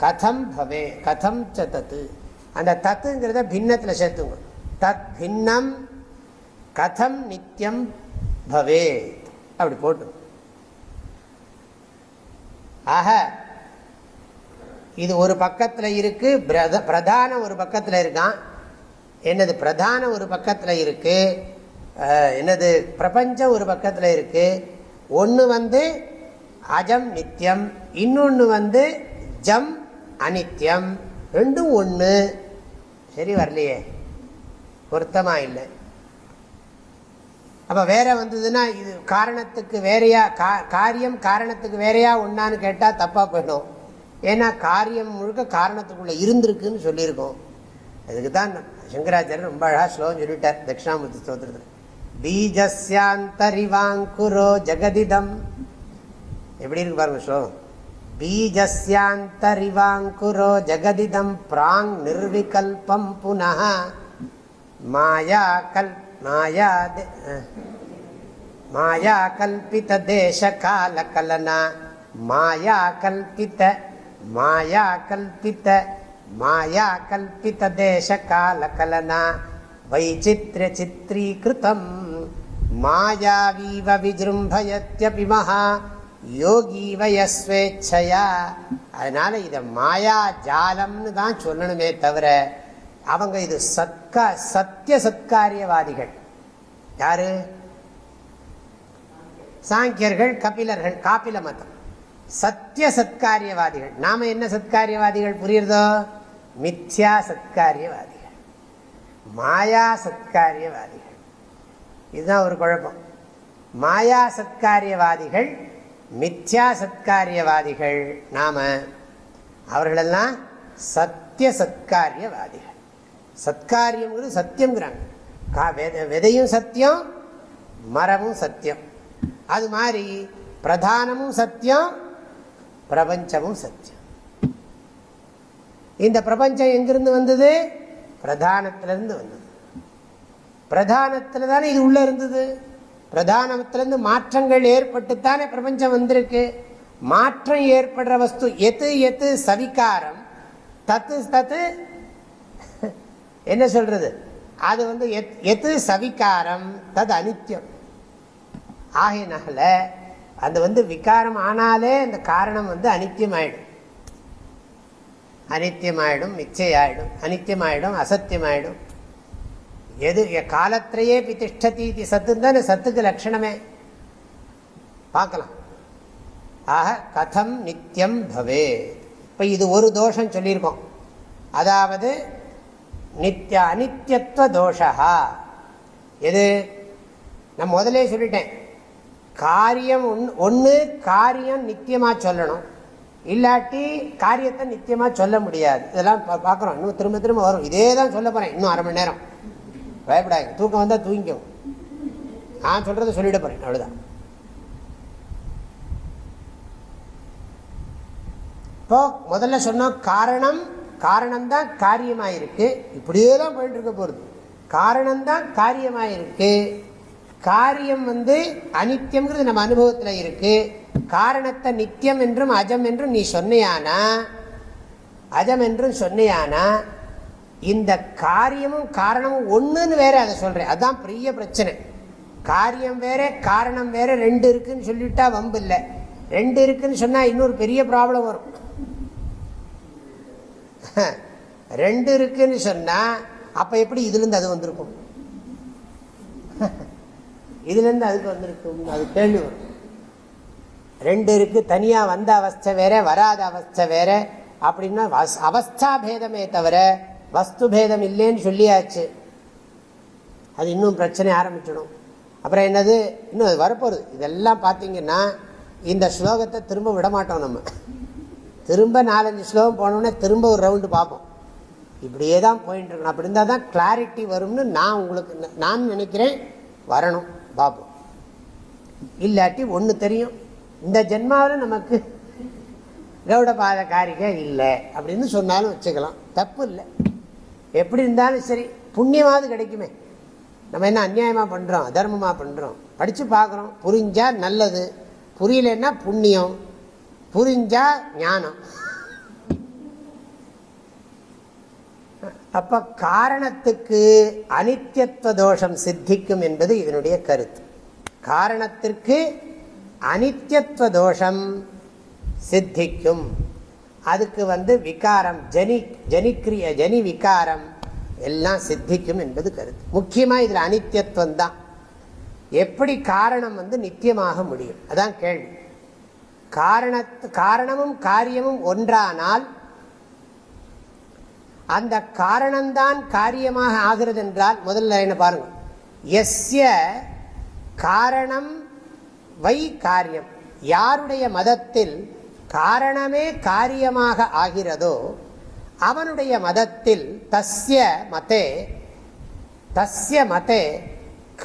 கதம் பவே கதம் ச தத்து. அந்த தத்துங்கிறத பின்னத்தில் சேர்த்துங்க தத் பின்னம் கதம் நித்தியம் பவே அப்படி போட்டு. ஆக இது ஒரு பக்கத்தில் இருக்கு பிரதான ஒரு பக்கத்தில் இருக்கான். என்னது பிரதான ஒரு பக்கத்தில் இருக்கு என்னது பிரபஞ்சம் ஒரு பக்கத்தில் இருக்கு. ஒன்று வந்து அஜம் நித்தியம் இன்னொன்று வந்து ஜம் அனித்யம். ரெண்டும் ஒன்று சரி வரலையே. பொருத்தமாக இல்லை. அப்போ வேற வந்ததுன்னா இது காரணத்துக்கு வேறையா காரியம் காரணத்துக்கு வேறையா ஒன்னான்னு கேட்டால் தப்பாக போயிடும். ஏன்னா காரியம் முழுக்க காரணத்துக்குள்ளே இருந்திருக்குன்னு சொல்லியிருக்கோம். அதுக்கு தான் சங்கராச்சாரியர் ரொம்ப அழகாக ஸ்லோகம் சொல்லிட்டார் தட்சிணாமூர்த்தி ஸ்தோத்திரத்தில். பீஜஸ்யாந்தரிவாங்குரோ ஜெகதிதம். எப்படி இருக்கு பாருங்க ஸ்லோகம். பீஜஸ்யாந்தரிவாங்குரோ ஜெகதிதம் பிராங் நிர்விகல்பம் புனः மாயா கல் மாயா மாயா கல்பித தேச கால கலனா மாயா கல்பித மாயா கல்பித மாயா கல்பித தேச கால கலனா வைச்சித்ர சித்ரீகிருதம் மாயாவீவ விஜృంభயத்யபி மகா யோகி வயஸ்வேச்சையா அதனால இதை மாயா ஜாலம்னு தான் சொல்லணுமே தவிர அவங்க இது சத்கா சத்திய சத்காரியவாதிகள். யாரு? சாங்கியர்கள் கபிலர்கள் காப்பில மதம். சத்திய சத்காரியவாதிகள். நாம என்ன சத்காரியவாதிகள் புரியுறதோ? மித்யா சத்காரியவாதிகள். மாயா சத்காரியவாதிகள். இதுதான் ஒரு குழப்பம். மாயா சத்காரியவாதிகள் மித்யா சத்காரியவாதிகள். நாம அவர்களெல்லாம் சத்திய சத்காரியவாதிகள். சத்காரியம்ங்கிறது சத்தியம்ங்கிறாங்க. விதையும் சத்தியம் மரமும் சத்தியம். அது மாதிரி பிரதானமும் சத்தியம் பிரபஞ்சமும் சத்தியம். இந்த பிரபஞ்சம் எங்கிருந்து வந்தது? பிரதானத்திலிருந்து வந்தது. பிரதானத்தில் தானே இது உள்ளே இருந்தது. பிரதானத்திலிருந்து மாற்றங்கள் ஏற்பட்டுத்தானே பிரபஞ்சம் வந்திருக்கு. மாற்றம் ஏற்படுற வஸ்து எது எது சவிகாரம் தத்து தத்து என்ன சொல்றது? அது வந்து எது சவிகாரம் தது அனித்யம். ஆகையினால அது வந்து விகாரம் ஆனாலே அந்த காரணம் வந்து அனித்தியமாயிடும் அனித்தியமாயிடும் மிச்சையாயிடும் அனித்தியமாயிடும் அசத்தியமாயிடும். எது காலத்திலேயே திஷ்டதி சத்துன்னு தான் சத்துக்கு லட்சணமே. பார்க்கலாம். ஆக கதம் நித்தியம் பவே. இப்போ இது ஒரு தோஷம் சொல்லியிருக்கோம். அதாவது நித்திய அனித்யத்துவ தோஷா. எது? நான் முதலே சொல்லிட்டேன். காரியம் ஒன்று காரியம் நித்தியமாக சொல்லணும். இல்லாட்டி காரியத்தை நித்தியமாக சொல்ல முடியாது. இதெல்லாம் பார்க்குறோம் இன்னும் திரும்ப திரும்ப வரும். இதே தான் சொல்ல போகிறேன் இன்னும் அரை மணி நேரம். பயப்படாது தூக்கம் வந்தால் தூங்கிக்கும் நான் சொல்கிறத சொல்லிட போகிறேன் அவ்வளோதான் இப்போ முதல்ல சொன்னோம் காரணம் காரணம்தான் காரியமாயிருக்கு. இப்படியே தான் போயிட்டு இருக்க போகிறது காரணம்தான் காரியமாயிருக்கு. காரியம் வந்து அனித்தியம்ங்கிறது நம்ம அனுபவத்தில் இருக்கு. காரணத்தை நித்தியம் என்றும் அஜம் என்றும் நீ சொன்னையானா? அஜம் என்றும் சொன்னையானா? இந்த காரியமும் காரணமும் ஒன்றுன்னு வேற அதை சொல்கிறேன் அதுதான் பெரிய பிரச்சனை. காரியம் வேற காரணம் வேற ரெண்டு இருக்குன்னு சொல்லிட்டா வம்பு இல்லை. ரெண்டு இருக்குன்னு சொன்னால் இன்னொரு பெரிய ப்ராப்ளம் வரும். ரெண்டு இருக்குன்னு சொன்னா அப்ப எப்படி இதுலேருந்து அது வந்திருக்கும்? இதுலேருந்து அதுக்கு வந்திருக்கும் அது கேள்வி வரும். ரெண்டு இருக்கு தனியாக வந்த அவஸ்தை வேற வராத அவஸ்தை வேற அப்படின்னா அவஸ்தா பேதமே தவிர வஸ்து பேதம் இல்லைன்னு சொல்லியாச்சு. அது இன்னும் பிரச்சனை ஆரம்பிச்சிடும். அப்புறம் என்னது? இன்னும் அது வரப்போகுது. இதெல்லாம் பார்த்தீங்கன்னா இந்த ஸ்லோகத்தை திரும்ப விடமாட்டோம் நம்ம. திரும்ப நாலஞ்சு ஸ்லோகம் போனோன்னே திரும்ப ஒரு ரவுண்டு பார்ப்போம். இப்படியே தான் போயிட்டு இருக்கணும் அப்படி இருந்தால் தான் கிளாரிட்டி வரும்னு நான் உங்களுக்கு நான் நினைக்கிறேன் வரணும். பார்ப்போம். இல்லாட்டி ஒன்று தெரியும். இந்த ஜென்மாவில் நமக்கு கௌடபாத காரிகை இல்லை அப்படின்னு சொன்னாலும் வச்சுக்கலாம். தப்பு இல்லை. எப்படி இருந்தாலும் சரி புண்ணியமாவது கிடைக்குமே. நம்ம என்ன அந்நியாயமாக பண்ணுறோம் அதர்மமாக பண்ணுறோம் படித்து பார்க்குறோம். புரிஞ்சால் நல்லது. புரியலன்னா புண்ணியம். புரிஞ்சா ஞானம். அப்ப காரணத்துக்கு அனித்தியத்துவ தோஷம் சித்திக்கும் என்பது இதனுடைய கருத்து. காரணத்திற்கு அனித்தியத்துவ தோஷம் சித்திக்கும். அதுக்கு வந்து விகாரம் ஜனி ஜனிக்ரிய ஜனி விகாரம் எல்லாம் சித்திக்கும் என்பது கருத்து. முக்கியமாக இதில் அனித்தியத்துவம் தான். எப்படி காரணம் வந்து நித்தியமாக முடியும்? அதான் கேள்வி. காரணத்து காரணமும் காரியமும் ஒன்றானால் அந்த காரணம்தான் காரியமாக ஆகிறது என்றால் முதல்ல என்ன பாருங்க. எஸ்ய காரணம் வை காரியம். யாருடைய மதத்தில் காரணமே காரியமாக ஆகிறதோ அவனுடைய மதத்தில் தஸ்ய மதே தஸ்ய மதே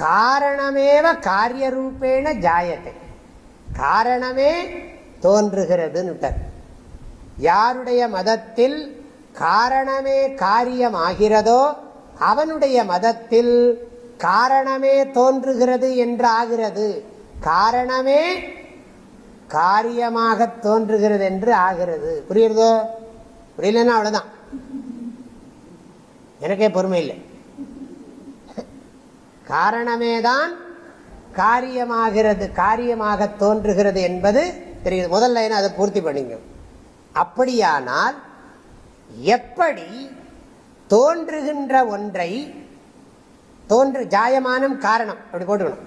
காரணமேவ காரியரூபேண ஜாயத்தை காரணமே தோன்றுகிறது யாருடைய மதத்தில் காரணமே காரியமாகிறதோ அவனுடைய மதத்தில் காரணமே தோன்றுகிறது என்று ஆகிறது காரணமே காரியமாக தோன்றுகிறது என்று ஆகிறது. புரியுறதோ புரியலன்னா அவ்வளோதான் எனக்கே பொறுமை இல்லை. காரணமே தான் காரியமாகிறது காரியமாக தோன்றுகிறது என்பது தெரியுது. முதல்ல அதை பூர்த்தி பண்ணிங்க. அப்படியானால் எப்படி தோன்றுகின்ற ஒன்றை தோன்று ஜாயமானம் காரணம் அப்படி போட்டுக்கணும்.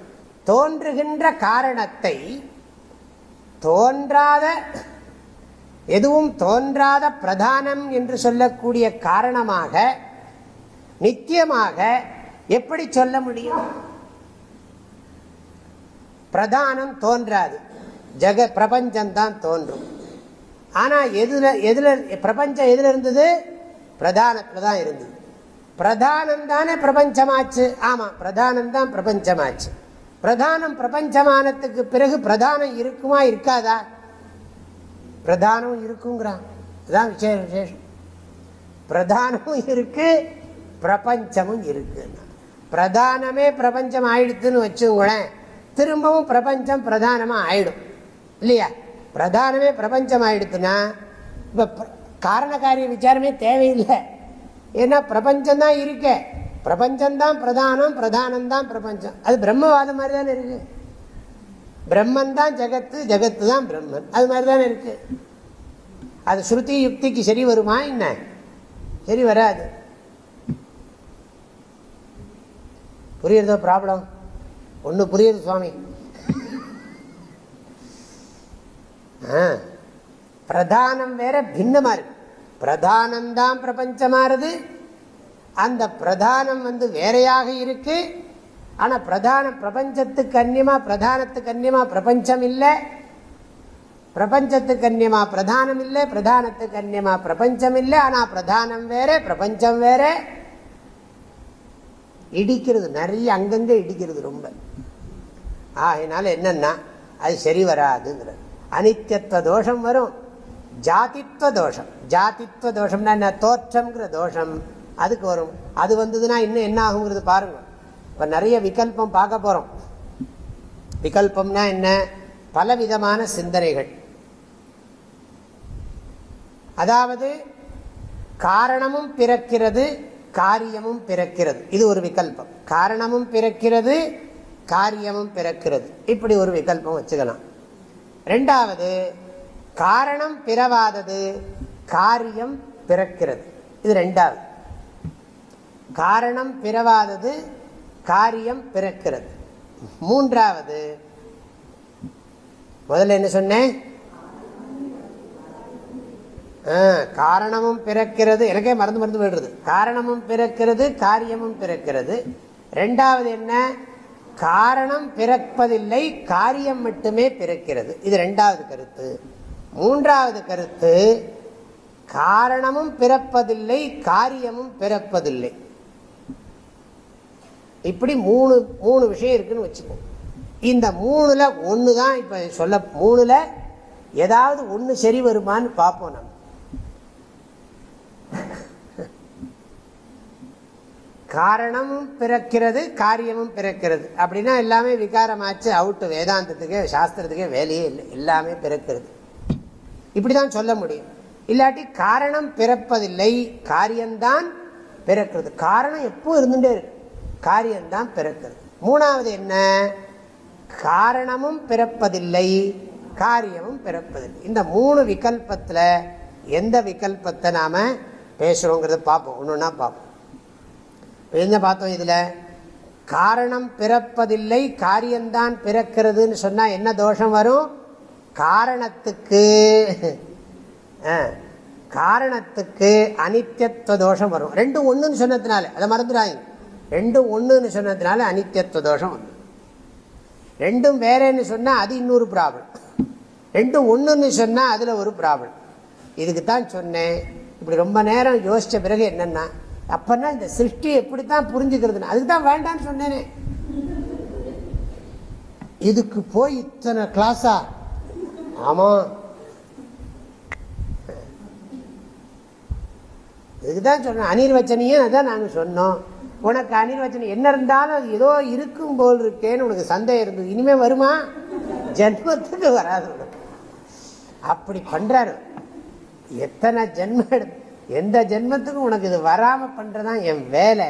தோன்றுகின்ற காரணத்தை தோன்றாத எதுவும் தோன்றாத பிரதானம் என்று சொல்லக்கூடிய காரணமாக நித்தியமாக எப்படி சொல்ல முடியும்? பிரதானம் தோன்றாது. ஜெக பிரபஞ்சம்தான் தோன்றும். ஆனால் எதில் எதில் பிரபஞ்சம் எதில் இருந்தது? பிரதானத்தில் தான் இருந்தது. பிரதானம் தானே பிரபஞ்சமாச்சு? ஆமாம் பிரதானம் தான் பிரபஞ்சமாச்சு. பிரதானம் பிரபஞ்சமானத்துக்கு பிறகு பிரதானம் இருக்குமா இருக்காதா? பிரதானம் இருக்குங்கிறான். அதுதான் விசேஷ விசேஷம். பிரதானமும் இருக்கு பிரபஞ்சமும் இருக்குன்னா பிரதானமே பிரபஞ்சம் ஆயிடுத்துன்னு வச்சுங்களேன் திரும்பவும் பிரபஞ்சம் பிரதானமாக ஆயிடும். இல்லையா? பிரதானமே பிரபஞ்சம் ஆயிடுத்துன்னா இப்போ காரணக்காரிய விசாரமே தேவையில்லை. ஏன்னா பிரபஞ்சம்தான் இருக்க. பிரபஞ்சம்தான் பிரதானம் பிரதானம்தான் பிரபஞ்சம். அது பிரம்மவாதம் மாதிரி தானே இருக்கு. பிரம்மன் தான் ஜெகத்து ஜெகத்து தான் பிரம்மன். அது மாதிரி தானே இருக்கு. அது ஸ்ருதி யுக்திக்கு சரி வருமா என்ன? சரி வராது. புரியுறதோ ப்ராப்ளம்? ஒன்று புரியுது சுவாமி. பிரதானம் வேற பின்னமா இருக்கு. பிரதானம் தான் பிரபஞ்சமானது அந்த பிரதானம் வந்து வேறையாக இருக்கு. ஆனா பிரதான பிரபஞ்சத்துக்கு அந்நியமா பிரதானத்துக்கு அந்நியமா பிரபஞ்சம் இல்லை. பிரபஞ்சத்துக்கு அந்நியமா பிரதானம் இல்லை. பிரதானத்துக்கு அந்நியமா பிரபஞ்சம் இல்லை. ஆனா பிரதானம் வேற பிரபஞ்சம் வேற. இடிக்கிறது நிறைய அங்கங்க இடிக்கிறது ரொம்ப. ஆகினால என்னன்னா அது சரி வராதுங்கிறது. அனித்தியத்துவ தோஷம் வரும். ஜாதித்வ தோஷம் ஜாதித்வ தோஷம்னா என்ன? தோற்றம்ங்கிற தோஷம். அதுக்கு வரும். அது வந்ததுன்னா இன்னும் என்ன ஆகுங்கிறது பாருங்க. இப்போ நிறைய விகல்பம் பார்க்க போகிறோம் விகல்பம்னா என்ன? பலவிதமான சிந்தனைகள். அதாவது காரணமும் பிறக்கிறது காரியமும் பிறக்கிறது. இது ஒரு விகல்பம். காரணமும் பிறக்கிறது காரியமும் பிறக்கிறது. இப்படி ஒரு விகல்பம் வச்சுக்கலாம். ரெண்டாவது காரணம் பிறவாதது காரியம் பிறக்கிறது. இது ரெண்டாவது. காரணம் பிறவாதது காரியம் பிறக்கிறது. மூன்றாவது முதல்ல என்ன சொன்னேன்? காரணமும் பிறக்கிறது. எனக்கே மறந்து மறந்து போயிடுறது. காரணமும் பிறக்கிறது காரியமும் பிறக்கிறது. ரெண்டாவது என்ன? காரணம் பிறப்பதில்லை காரியம் மட்டுமே பிறக்கிறது. இது ரெண்டாவது கருத்து. மூன்றாவது கருத்து காரணமும் பிறப்பதில்லை காரியமும் பிறப்பதில்லை. இப்படி மூணு மூணு விஷயம் இருக்குன்னு வச்சுக்கோம் இந்த மூணுல ஒன்று தான் இப்போ சொல்ல மூணுல ஏதாவது ஒன்று சரி வருமானு பார்ப்போம் நம்ம. காரணமும் பிறக்கிறது காரியமும் பிறக்கிறது. அப்படின்னா எல்லாமே விகாரமாச்சு அவுட்டு வேதாந்தத்துக்கே சாஸ்திரத்துக்கே வேலையே இல்லை. எல்லாமே பிறக்கிறது. இப்படி தான் சொல்ல முடியும். இல்லாட்டி காரணம் பிறப்பதில்லை காரியம்தான் பிறக்கிறது. காரணம் எப்போ இருந்துட்டே இருக்கு. காரியம்தான் பிறக்கிறது. மூணாவது என்ன? காரணமும் பிறப்பதில்லை காரியமும் பிறப்பதில்லை. இந்த மூணு விகல்பத்தில் எந்த விகல்பத்தை நாம் பேசுகிறோங்கிறத பார்ப்போம். ஒன்று ஒன்றா பார்ப்போம். என்ன பார்த்தோம் இதில்? காரணம் பிறப்பதில்லை காரியம்தான் பிறக்கிறதுன்னு சொன்னால் என்ன தோஷம் வரும்? காரணத்துக்கு. காரணத்துக்கு அனித்தியத்துவ தோஷம் வரும். ரெண்டும் ஒன்றுன்னு சொன்னதுனால அதை மறந்துடாங்க ரெண்டும் ஒன்றுன்னு சொன்னதுனால அனித்தியத்துவ தோஷம் வந்து ரெண்டும் வேறேன்னு சொன்னால் அது இன்னொரு ப்ராப்ளம் ரெண்டும் ஒன்றுன்னு சொன்னால் அதில் ஒரு ப்ராப்ளம் இதுக்கு தான் சொன்னேன். இப்படி ரொம்ப நேரம் யோசித்த பிறகு என்னென்னா அப்பனா இந்த சிருஷ்டி எப்படித்தான் புரிஞ்சுக்கிறது அதுக்கு தான் வேண்டான்னு சொன்னேனே. இதுக்கு போய் இத்தனை கிளாஸா ஆமாம் இதுதான் சொன்னேன் அனிர்வச்சனையே அதான் நாங்கள் சொன்னோம். உனக்கு அனிர்வச்சனை என்ன இருந்தாலும் அது ஏதோ இருக்கும் போல் இருக்கேன்னு உனக்கு சந்தேகம் இருந்தது இனிமே வருமா? ஜென்மத்துக்கு வராது அப்படி பண்றாரு. எத்தனை ஜென்ம எந்த ஜென்மத்துக்கும் உனக்கு இது வராமல் பண்ணுறதான் என் வேலை.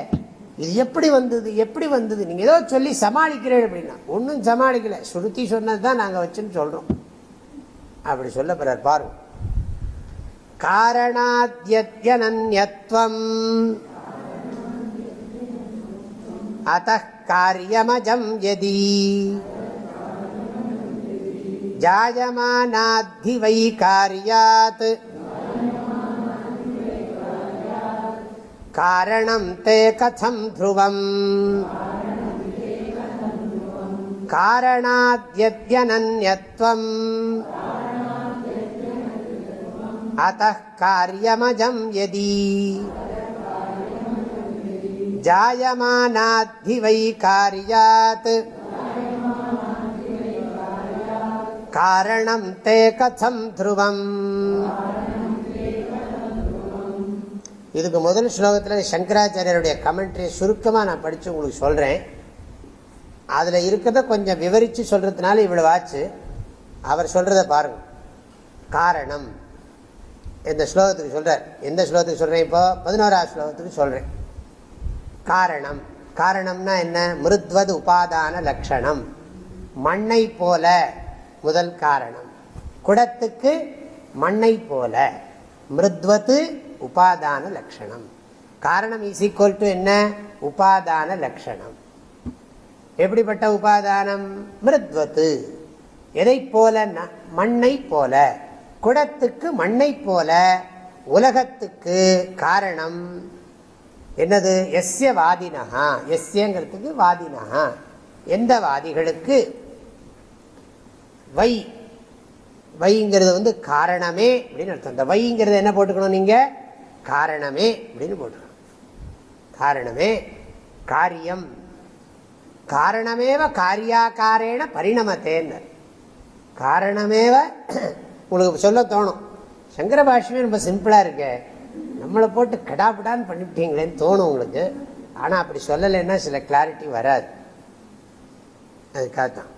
இது எப்படி வந்தது எப்படி வந்தது? நீங்கள் ஏதோ சொல்லி சமாளிக்கிறேன் அப்படின்னா ஒன்றும் சமாளிக்கலை. ஸ்ருதி சொன்னது தான் நாங்கள் வச்சுன்னு சொல்கிறோம் அப்படி சொல்ல பிறர் பாருங்க காரணாத்யத்யனன்யத்வம். அத காரியமஜம் எதி. ஜாயமானாத்தி வை காரியாத் कारणं ते कथं ध्रुवम् कारणाद्यद्यनन्यत्वम् अतः कार्यमजं यदि जायमानाद्धि वै कार्यात् कारणं ते कथं ध्रुवम् இதுக்கு முதல் ஸ்லோகத்தில் சங்கராச்சாரியருடைய கமெண்ட்ரி சுருக்கமாக நான் படித்து உங்களுக்கு சொல்கிறேன் அதில் இருக்கிறத கொஞ்சம் விவரித்து சொல்கிறதுனால இவ்வளோ ஆச்சு. அவர் சொல்கிறத பாருங்கள் காரணம். இந்த ஸ்லோகத்துக்கு சொல்கிறார் எந்த ஸ்லோகத்துக்கு சொல்கிறேன் இப்போ? பதினோராவது ஸ்லோகத்துக்கு சொல்கிறேன் காரணம். காரணம்னா என்ன? மிருத்வது உபாதான லட்சணம். மண்ணை போல முதல் காரணம். குடத்துக்கு மண்ணை போல. மிருத்வத்து உபாதான லட்சணம். காரணம் இஸ் ஈக்குவல் டு என்ன? உபாதான லட்சணம். எப்படிப்பட்ட உபாதானம்? மிருத்வத்து. எதை போல? மண்ணை போல. குடத்துக்கு மண்ணை போல. உலகத்துக்கு காரணம் என்னது? எஸ்ய வாதினஹா. எஸ்யங்கிறதுக்கு வாதினஹா. எந்த வாதிகளுக்கு? வை. வைங்கிறது வந்து காரணமே அப்படின்னு அர்த்தம். இந்த வைங்கிறது என்ன போட்டுக்கணும் நீங்கள் காரணமே அப்படின்னு போட்டுருவோம். காரணமே காரியம். காரணமேவ காரியாக்காரேன பரிணமத்தேன்னு. காரணமேவ உங்களுக்கு சொல்ல தோணும். சங்கர பாஷ்யமே ரொம்ப சிம்பிளாக இருக்கு. நம்மளை போட்டு கடாபிடான்னு பண்ணிவிட்டீங்களேன்னு தோணும் உங்களுக்கு. ஆனால் அப்படி சொல்லலைன்னா சில கிளாரிட்டி வராது. அதுக்காக தான்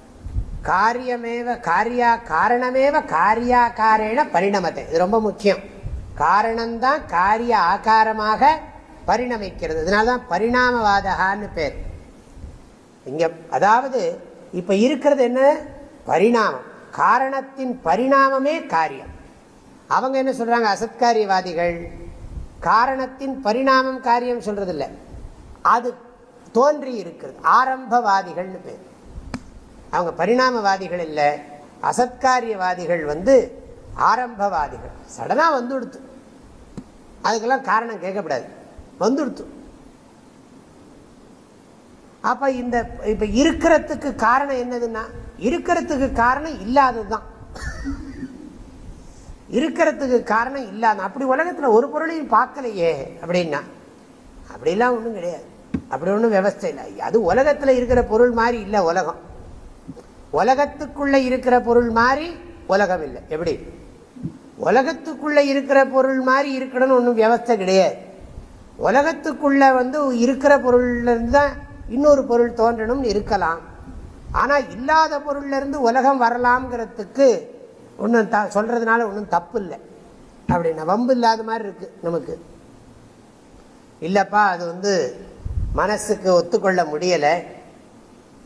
காரியமேவ காரியா காரணமேவ காரியாக்காரேன பரிணமத்தை. இது ரொம்ப முக்கியம். காரணம்தான் காரிய ஆகாரமாக பரிணமிக்கிறது. அதனால்தான் பரிணாமவாதகான்னு பேர். இங்க அதாவது இப்ப இருக்கிறது என்ன? பரிணாமம். காரணத்தின் பரிணாமமே காரியம். அவங்க என்ன சொல்றாங்க? அசத்காரியவாதிகள். காரணத்தின் பரிணாமம் காரியம் சொல்றது இல்லை அது தோன்றி இருக்கிறது. ஆரம்பவாதிகள்னு பேர். அவங்க பரிணாமவாதிகள் இல்லை. அசத்காரியவாதிகள் வந்து ஆரம்பவாதிகள். சடனாக வந்துடுத்து. அதுக்கெல்லாம் காரணம் கேட்கக்கூடாது வந்துடுத்து. அப்ப இந்த இப்ப இருக்கிறதுக்கு காரணம் என்னதுன்னா இருக்கிறதுக்கு காரணம் இல்லாதது தான் இருக்கிறதுக்கு காரணம் இல்லாத அப்படி உலகத்தில் ஒரு பொருளையும் பார்க்கலையே அப்படின்னா அப்படிலாம் ஒன்றும் கிடையாது. அப்படி ஒன்றும் விவஸ்தை இல்லை. அது உலகத்தில் இருக்கிற பொருள் மாதிரி இல்லை உலகம். உலகத்துக்குள்ள இருக்கிற பொருள் மாதிரி உலகம் இல்லை. எப்படி? உலகத்துக்குள்ள இருக்கிற பொருள் மாதிரி இருக்கணும்னு ஒன்றும் வியவஸ்தை கிடையாது. உலகத்துக்குள்ள வந்து இருக்கிற பொருள்லேருந்து தான் இன்னொரு பொருள் தோன்றணும்னு இருக்கலாம். ஆனால் இல்லாத பொருள்லேருந்து உலகம் வரலாம்ங்கிறதுக்கு ஒன்றும் த சொல்கிறதுனால ஒன்றும் தப்பு இல்லை அப்படின்னா வம்பு இல்லாத மாதிரி இருக்குது நமக்கு. இல்லைப்பா அது வந்து மனசுக்கு ஒத்துக்கொள்ள முடியலை.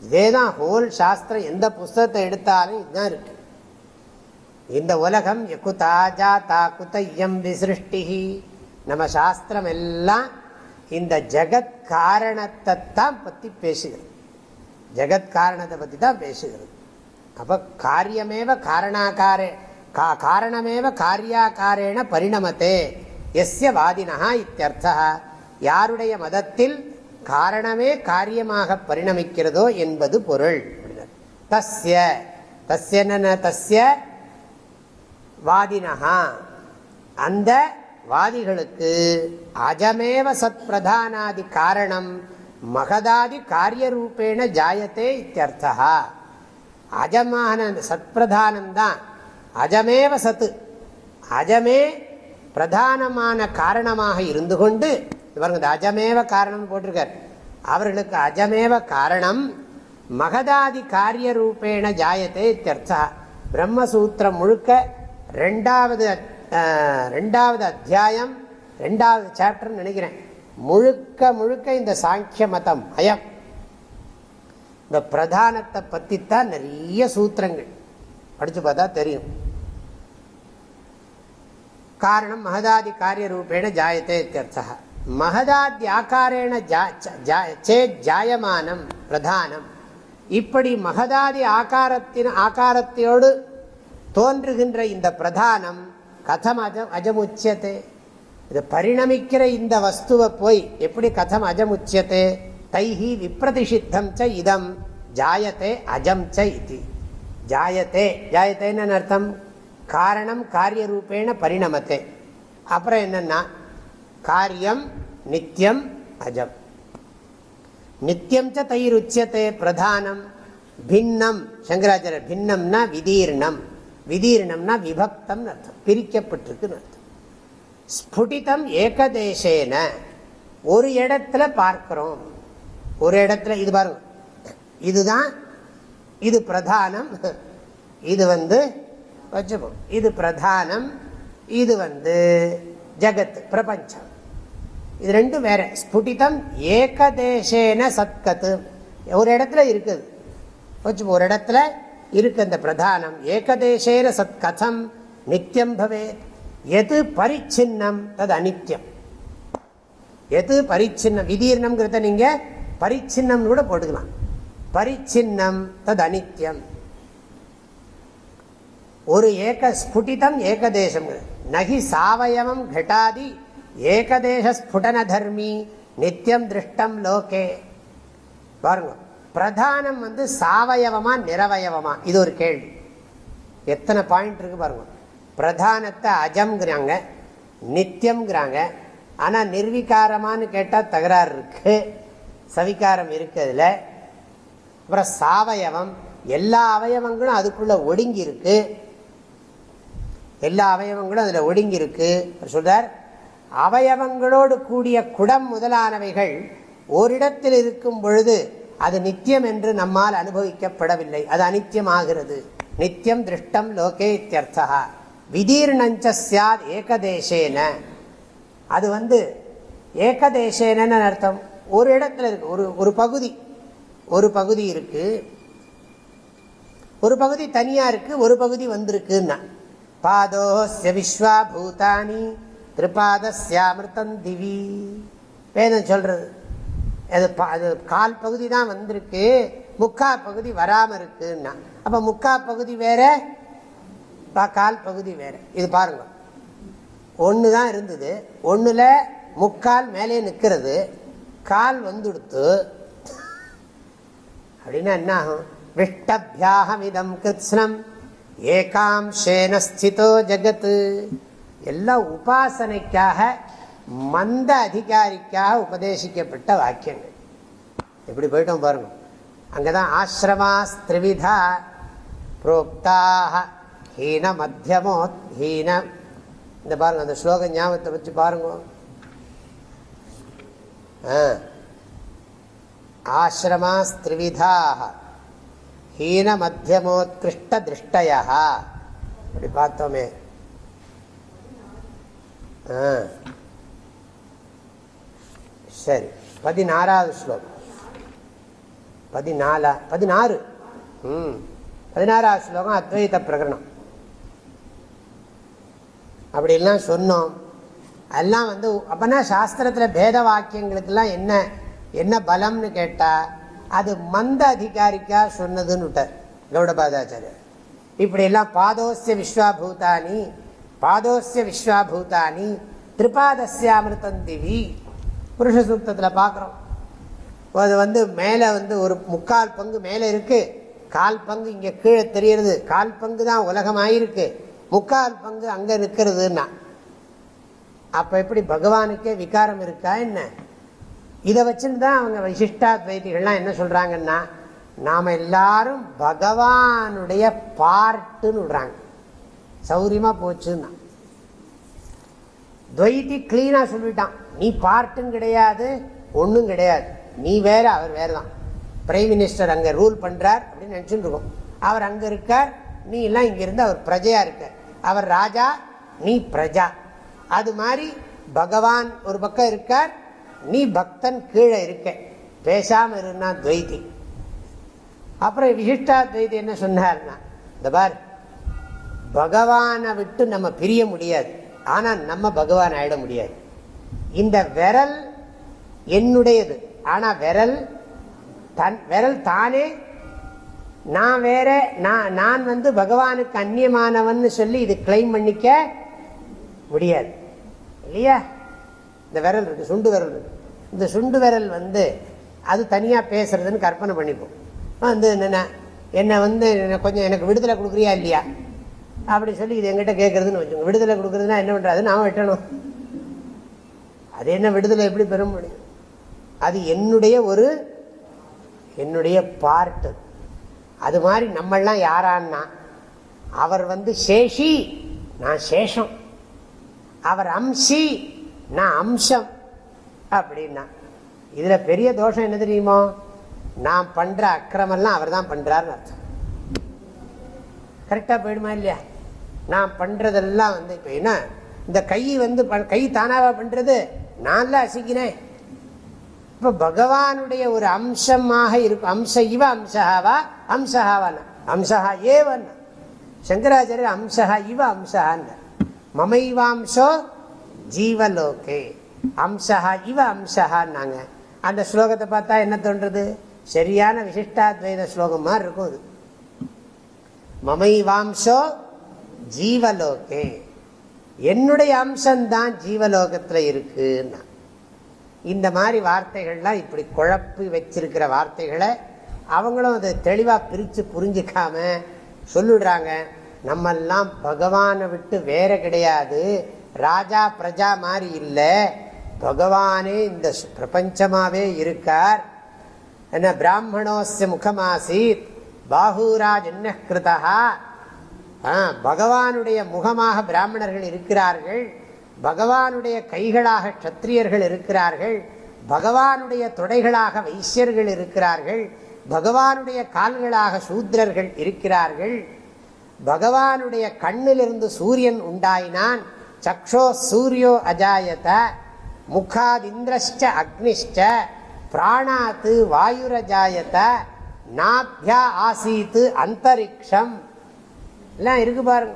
இதே தான் ஹோல் சாஸ்திரம் எந்த புஸ்தகத்தை எடுத்தாலும் இதுதான் இருக்குது இந்த உலகம் குதா ஜாதா குத்தையம் விசிருஷ்டி நம்ம சாஸ்திரம் எல்லாம் இந்த ஜெகத் காரணத்தை தான் பற்றி பேசுகிறது. ஜெகத் காரணத்தை பற்றி தான் பேசுகிறது. அப்போ காரியமேவ காரணாக்காரே கா காரணமேவ காரியாக்காரேன பரிணமத்தே. எஸ்ய வாதினா இத்தியர்த்தா யாருடைய மதத்தில் காரணமே காரியமாக பரிணமிக்கிறதோ என்பது பொருள். தஸ்ய தஸ்ய தஸ்ய வாதினஹா. அந்த வாதிகளுக்கு அஜமேவ சத் பிரதானாதி காரணம் மகதாதி காரியரூபேண ஜாயத்தே இத்தியர்த்தா அஜமான சத்பிரதானம்தான் அஜமேவ சத்து அஜமே பிரதானமான காரணமாக இருந்து கொண்டு இவங்க அஜமேவ காரணம் போட்டிருக்கார். அவர்களுக்கு அஜமேவ காரணம் மகதாதி காரிய ரூபேண ஜாயத்தே இத்தியர்த்தா பிரம்மசூத்திரம் முழுக்க ரெண்டாவது ரெண்டாவது அத்தியாயம் ரெண்டாவது சாப்டர் நினைக்கிறேன். முழுக்க முழுக்க இந்த சாங்கிய மதம் அயம். இந்த பிரதானத்தை பற்றி தான் நிறைய சூத்திரங்கள். படித்து பார்த்தா தெரியும். காரணம் மகதாதி காரிய ரூபேண ஜாயத்தே இத்தியர்த்தா. மகதாதி ஆக்காரேண சேத் ஜாயமானம் பிரதானம். இப்படி மகதாதி ஆகாரத்தின் ஆக்காரத்தையோடு தோன்றுகின்ற இந்த பிரதானம் கதம் அஜம் அஜமுச்சியத்தே இது பரிணமிக்கிற இந்த வஸ்துவை போய். எப்படி கதம் அஜமுச்சியத்தே தைஹி விப்ரதிஷித்தம் ச இதம். ஜாயத்தே அஜம் ச இது. ஜாயத்தே ஜாயத்தேன்னு அர்த்தம்? காரணம் காரிய ரூபேண பரிணமத்தே. அப்புறம் என்னன்னா காரியம் நித்தியம் அஜம். நித்தியம் ச தைருச்சியத்தை பிரதானம். பின்னம் சங்கராச்சாரியர் பின்னம்னா விதீர்ணம். விதீர்ணம்னா விபக்தம் அர்த்தம். பிரிக்கப்பட்டிருக்குன்னு அர்த்தம். ஸ்புடிதம் ஏகதேசேன. ஒரு இடத்துல பார்க்கிறோம். ஒரு இடத்துல இது பாருங்க இதுதான் இது பிரதானம். இது வந்து வச்சுப்போம் இது பிரதானம் இது வந்து ஜகத் பிரபஞ்சம். இது ரெண்டும் வேற. ஸ்புடிதம் ஏகதேசேன சத்கத்து ஒரு இடத்துல இருக்குது. வச்சுப்போம் ஒரு இடத்துல இருக்கு அந்த பிரதானம் ஏகதேசேன சத் கதம் நித்தியம் பவே எது பரிச்சின்னம் தது அனித்யம். எது பரிச்சின்னம் விதீர்ணம்ங்கிறத நீங்க பரிச்சின்னம் கூட போட்டுக்கலாம். பரிச்சின்னம் தது அனித்யம். ஒரு ஏக ஸ்புட்டிதம் ஏகதேசம். நகி சாவயவம் கட்டாதி ஏகதேச ஸ்புடன தர்மி நித்தியம் திருஷ்டம் லோகே. பாருங்க. பிரதானம் வந்து சாவயவமா நிறவயவமா? இது ஒரு கேள்வி. எத்தனை பாயிண்ட் இருக்கு பாருங்க. பிரதானத்தை அஜம்ங்கிறாங்க நித்தியம்ங்கிறாங்க ஆனால் நிர்வீகாரமானு கேட்டால் தகராறு இருக்கு. சவிகாரம் இருக்கு அதில். அப்புறம் சாவயவம் எல்லா அவயவங்களும் அதுக்குள்ள ஒடுங்கி இருக்கு. எல்லா அவயவங்களும் அதில் ஒடுங்கி இருக்கு. சொல்றார் அவயவங்களோடு கூடிய குடம் முதலானவைகள் ஓரிடத்தில் இருக்கும் பொழுது அது நித்தியம் என்று நம்மால் அனுபவிக்கப்படவில்லை. அது அனித்தியமாகிறது. நித்தியம் திருஷ்டம் லோகே இத்தியர்த்தா. விதீர்ணஞ்ச சாத் ஏகதேசேன. அது வந்து ஏகதேசேனன்னு அர்த்தம். ஒரு இடத்துல இருக்கு. ஒரு ஒரு பகுதி. ஒரு பகுதி இருக்கு. ஒரு பகுதி தனியா இருக்கு. ஒரு பகுதி வந்திருக்குன்னா. பாதோஸ்ய விஸ்வா பூதானி. திரிபாதஸ்யாமிருத்தம் திவி. வேதம் சொல்றது. அது அது கால் பகுதி தான் வந்திருக்கு. முக்கா பகுதி வராமல் இருக்குன்னா. அப்போ முக்கா பகுதி வேற கால் பகுதி வேற. இது பாருங்க. ஒன்று தான் இருந்தது. ஒன்றில் முக்கால் மேலே நிற்கிறது கால் வந்துடுத்து. அப்படின்னா என்ன ஆகும்? விஷ்டபியாகமிதம் கிருத்னம் ஏகாம்சேன ஸ்திதோ ஜகத்து எல்லாம் உபாசனைக்காக மந்த அதிகாரிக்காக உபதேசிக்கப்பட்ட வாக்கியங்கள். எப்படி போயிட்டோம் பாருங்க. அங்கதான் ஆசிரமா திரிவிதா புரோக்தாக ஹீன மத்தியமோ ஹீன. இந்த பாருங்க அந்த ஸ்லோக ஞாபகத்தை வச்சு பாருங்க. ஆசிரமா திரிவிதாக ஹீன மத்தியமோத்கிருஷ்ட திருஷ்டயா அப்படி பார்த்தோமே. ஆ. சரி. பதினாறாவது ஸ்லோகம். பதினாலா பதினாறு. ம். பதினாறாவது ஸ்லோகம் அத்வைத பிரகரணம். அப்படிலாம் சொன்னோம். எல்லாம் வந்து அப்பனா சாஸ்திரத்தில் பேத வாக்கியங்களுக்கெல்லாம் என்ன என்ன பலம்னு கேட்டால் அது மந்த அதிகாரிக்கா சொன்னதுன்னு விட்டார் கௌடபாதாச்சாரியர். இப்படியெல்லாம் பாதோசிய விஸ்வாபூதானி பாதோசிய விஸ்வாபூதானி திரிபாதசியாமிருத்தந்திவி புருஷ சூக்தத்தில் பார்க்குறோம் அது வந்து மேலே வந்து ஒரு முக்கால் பங்கு மேலே இருக்குது கால் பங்கு இங்கே கீழே தெரியறது கால் பங்கு தான் உலகமாயிருக்கு. முக்கால் பங்கு அங்கே நிற்கிறதுன்னா. அப்போ எப்படி பகவானுக்கே விகாரம் இருக்கா என்ன? இதை வச்சுன்னு தான் அவங்க விசிஷ்டாத்வைதிகள்லாம் என்ன சொல்கிறாங்கன்னா நாம் எல்லாரும் பகவானுடைய பார்ட்டுன்னு விடுறாங்க. சௌரியமாக போச்சுன்னா. துவைத்தி கிளீனாக சொல்லிட்டான். நீ பார்ட்டும் கிடையாது ஒன்றும் கிடையாது. நீ வேற அவர் வேறு தான் பிரைம் மினிஸ்டர் அங்கே ரூல் பண்ணுறார் அப்படின்னு நினச்சிட்டு இருக்கோம். அவர் அங்கே இருக்கார் நீ எல்லாம் இங்கேருந்து அவர் பிரஜையாக இருக்கார் அவர் ராஜா நீ பிரஜா. அது மாதிரி பகவான் ஒரு பக்கம் இருக்கார் நீ பக்தன் கீழே இருக்க. பேசாமல் இருந்தா துவைதி. அப்புறம் விசிஷ்டா துவைதி என்ன சொன்னார்னா இந்த பார் பகவானை விட்டு நம்ம பிரிய முடியாது. ஆனால் நம்ம பகவான் ஆயிட முடியாது. இந்த விரல் என்னுடையது. ஆனா விரல் தன் விரல் தானே? நான் வேற நான் நான் வந்து பகவானுக்கு அந்நியமானவன் சொல்லி இது கிளைம் பண்ணிக்க முடியாது. இல்லையா? இந்த விரல் இருக்கு சுண்டு விரல் இருக்கு. இந்த சுண்டு விரல் வந்து அது தனியாக பேசுறதுன்னு கற்பனை பண்ணிப்போம். வந்து என்னென்ன என்னை வந்து கொஞ்சம் எனக்கு விடுதலை கொடுக்குறியா இல்லையா? அப்படி சொல்லி இது எங்கிட்ட கேட்கறதுன்னு வச்சுக்கோங்க. விடுதலை கொடுக்குறதுனா என்ன பண்ணுறது நான் வெட்டணும். அது என்ன விடுதலை எப்படி பெற முடியும்? அது என்னுடைய ஒரு என்னுடைய பார்ட்டு அது மாதிரி நம்மெல்லாம் யாரான்னா அவர் வந்து சேஷி நான் சேஷம். அவர் அம்சி நான் அம்சம். அப்படின்னா இதில் பெரிய தோஷம் என்ன தெரியுமோ? நான் பண்ணுற அக்கிரமெல்லாம் அவர் தான் பண்ணுறாருன்னு அர்த்தம் கரெக்டாக போயிடுமா இல்லையா? நான் பண்ணுறதெல்லாம் வந்து இப்போ என்ன? இந்த கை வந்து கை தானாவா பண்ணுறது நான் அசிக்கிறேன் இப்ப பகவானுடைய ஒரு அம்சமாக இருக்கும் அம்ச இவ அம்சஹாவா அம்சஹாவான அம்சஹா ஏவன் சங்கராச்சாரியர் அம்சஹா இவ அம்சஹான் மமைவாம்சோ ஜீவலோகே. அம்சஹா இவ அம்சஹான்னாங்க. அந்த ஸ்லோகத்தை பார்த்தா என்ன தோன்றது சரியான விசிஷ்டாத்வைத ஸ்லோகம் மாதிரி இருக்கும் அது. மமைவாம்சோ ஜீவலோகே. என்னுடைய அம்சம்தான் ஜீவலோகத்தில் இருக்குன்னா. இந்த மாதிரி வார்த்தைகள்லாம் இப்படி குழப்பி வச்சிருக்கிற வார்த்தைகளை அவங்களும் அதை தெளிவாக பிரித்து புரிஞ்சிக்காம சொல்லிடுறாங்க நம்மெல்லாம் பகவானை விட்டு வேற கிடையாது. ராஜா பிரஜா மாதிரி இல்லை. பகவானே இந்த பிரபஞ்சமாகவே இருக்கார். என்ன பிராமணோஸ்ய முகமாசீத். பாகுராஜ் என்ன கிருதா பகவானுடைய முகமாக பிராமணர்கள் இருக்கிறார்கள் பகவானுடைய கைகளாக க்ஷத்திரியர்கள் இருக்கிறார்கள் பகவானுடைய தொடைகளாக வைசியர்கள் இருக்கிறார்கள் பகவானுடைய கால்களாக சூத்திரர்கள் இருக்கிறார்கள். பகவானுடைய கண்ணிலிருந்து சூரியன் உண்டாயினான். சக்ஷோ சூரியோ அஜாயத முகாதிந்திரஷ்ட அக்னிஷ்ட பிராணாத்து வாயுரஜாயத நாப்யா ஆசீத்து அந்தரிக்ஷம். எல்லாம் இருக்கு பாருங்க.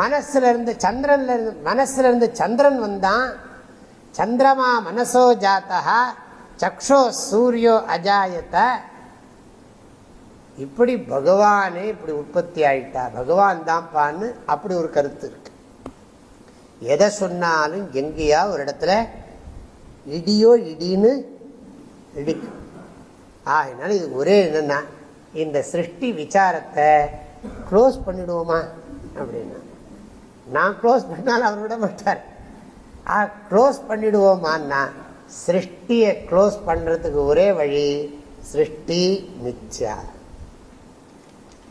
மனசுல இருந்து சந்திரன்ல இருந்து மனசுல இருந்து சந்திரன் வந்தான் சந்திரமா மனசோ ஜாத்தா சக்ஷோ சூரியோ அஜாயத்த இப்படி பகவானே இப்படி உற்பத்தி ஆயிட்டா பகவான் தான்ப்பான்னு அப்படி ஒரு கருத்து இருக்கு. எதை சொன்னாலும் எங்கேயா ஒரு இடத்துல இடியோ இடின்னு இடிக்கும். ஆகினாலும் இது ஒரே என்னன்னா இந்த சிருஷ்டி விசாரத்தை க்ளோஸ் பண்ணிடுவோமா? அப்படின்னா. நான் க்ளோஸ் பண்ணாலும் அவர் விட மாட்டார். ஆ க்ளோஸ் பண்ணிடுவோமான்னா சிருஷ்டியை க்ளோஸ் பண்ணுறதுக்கு ஒரே வழி சிருஷ்டி மிச்சா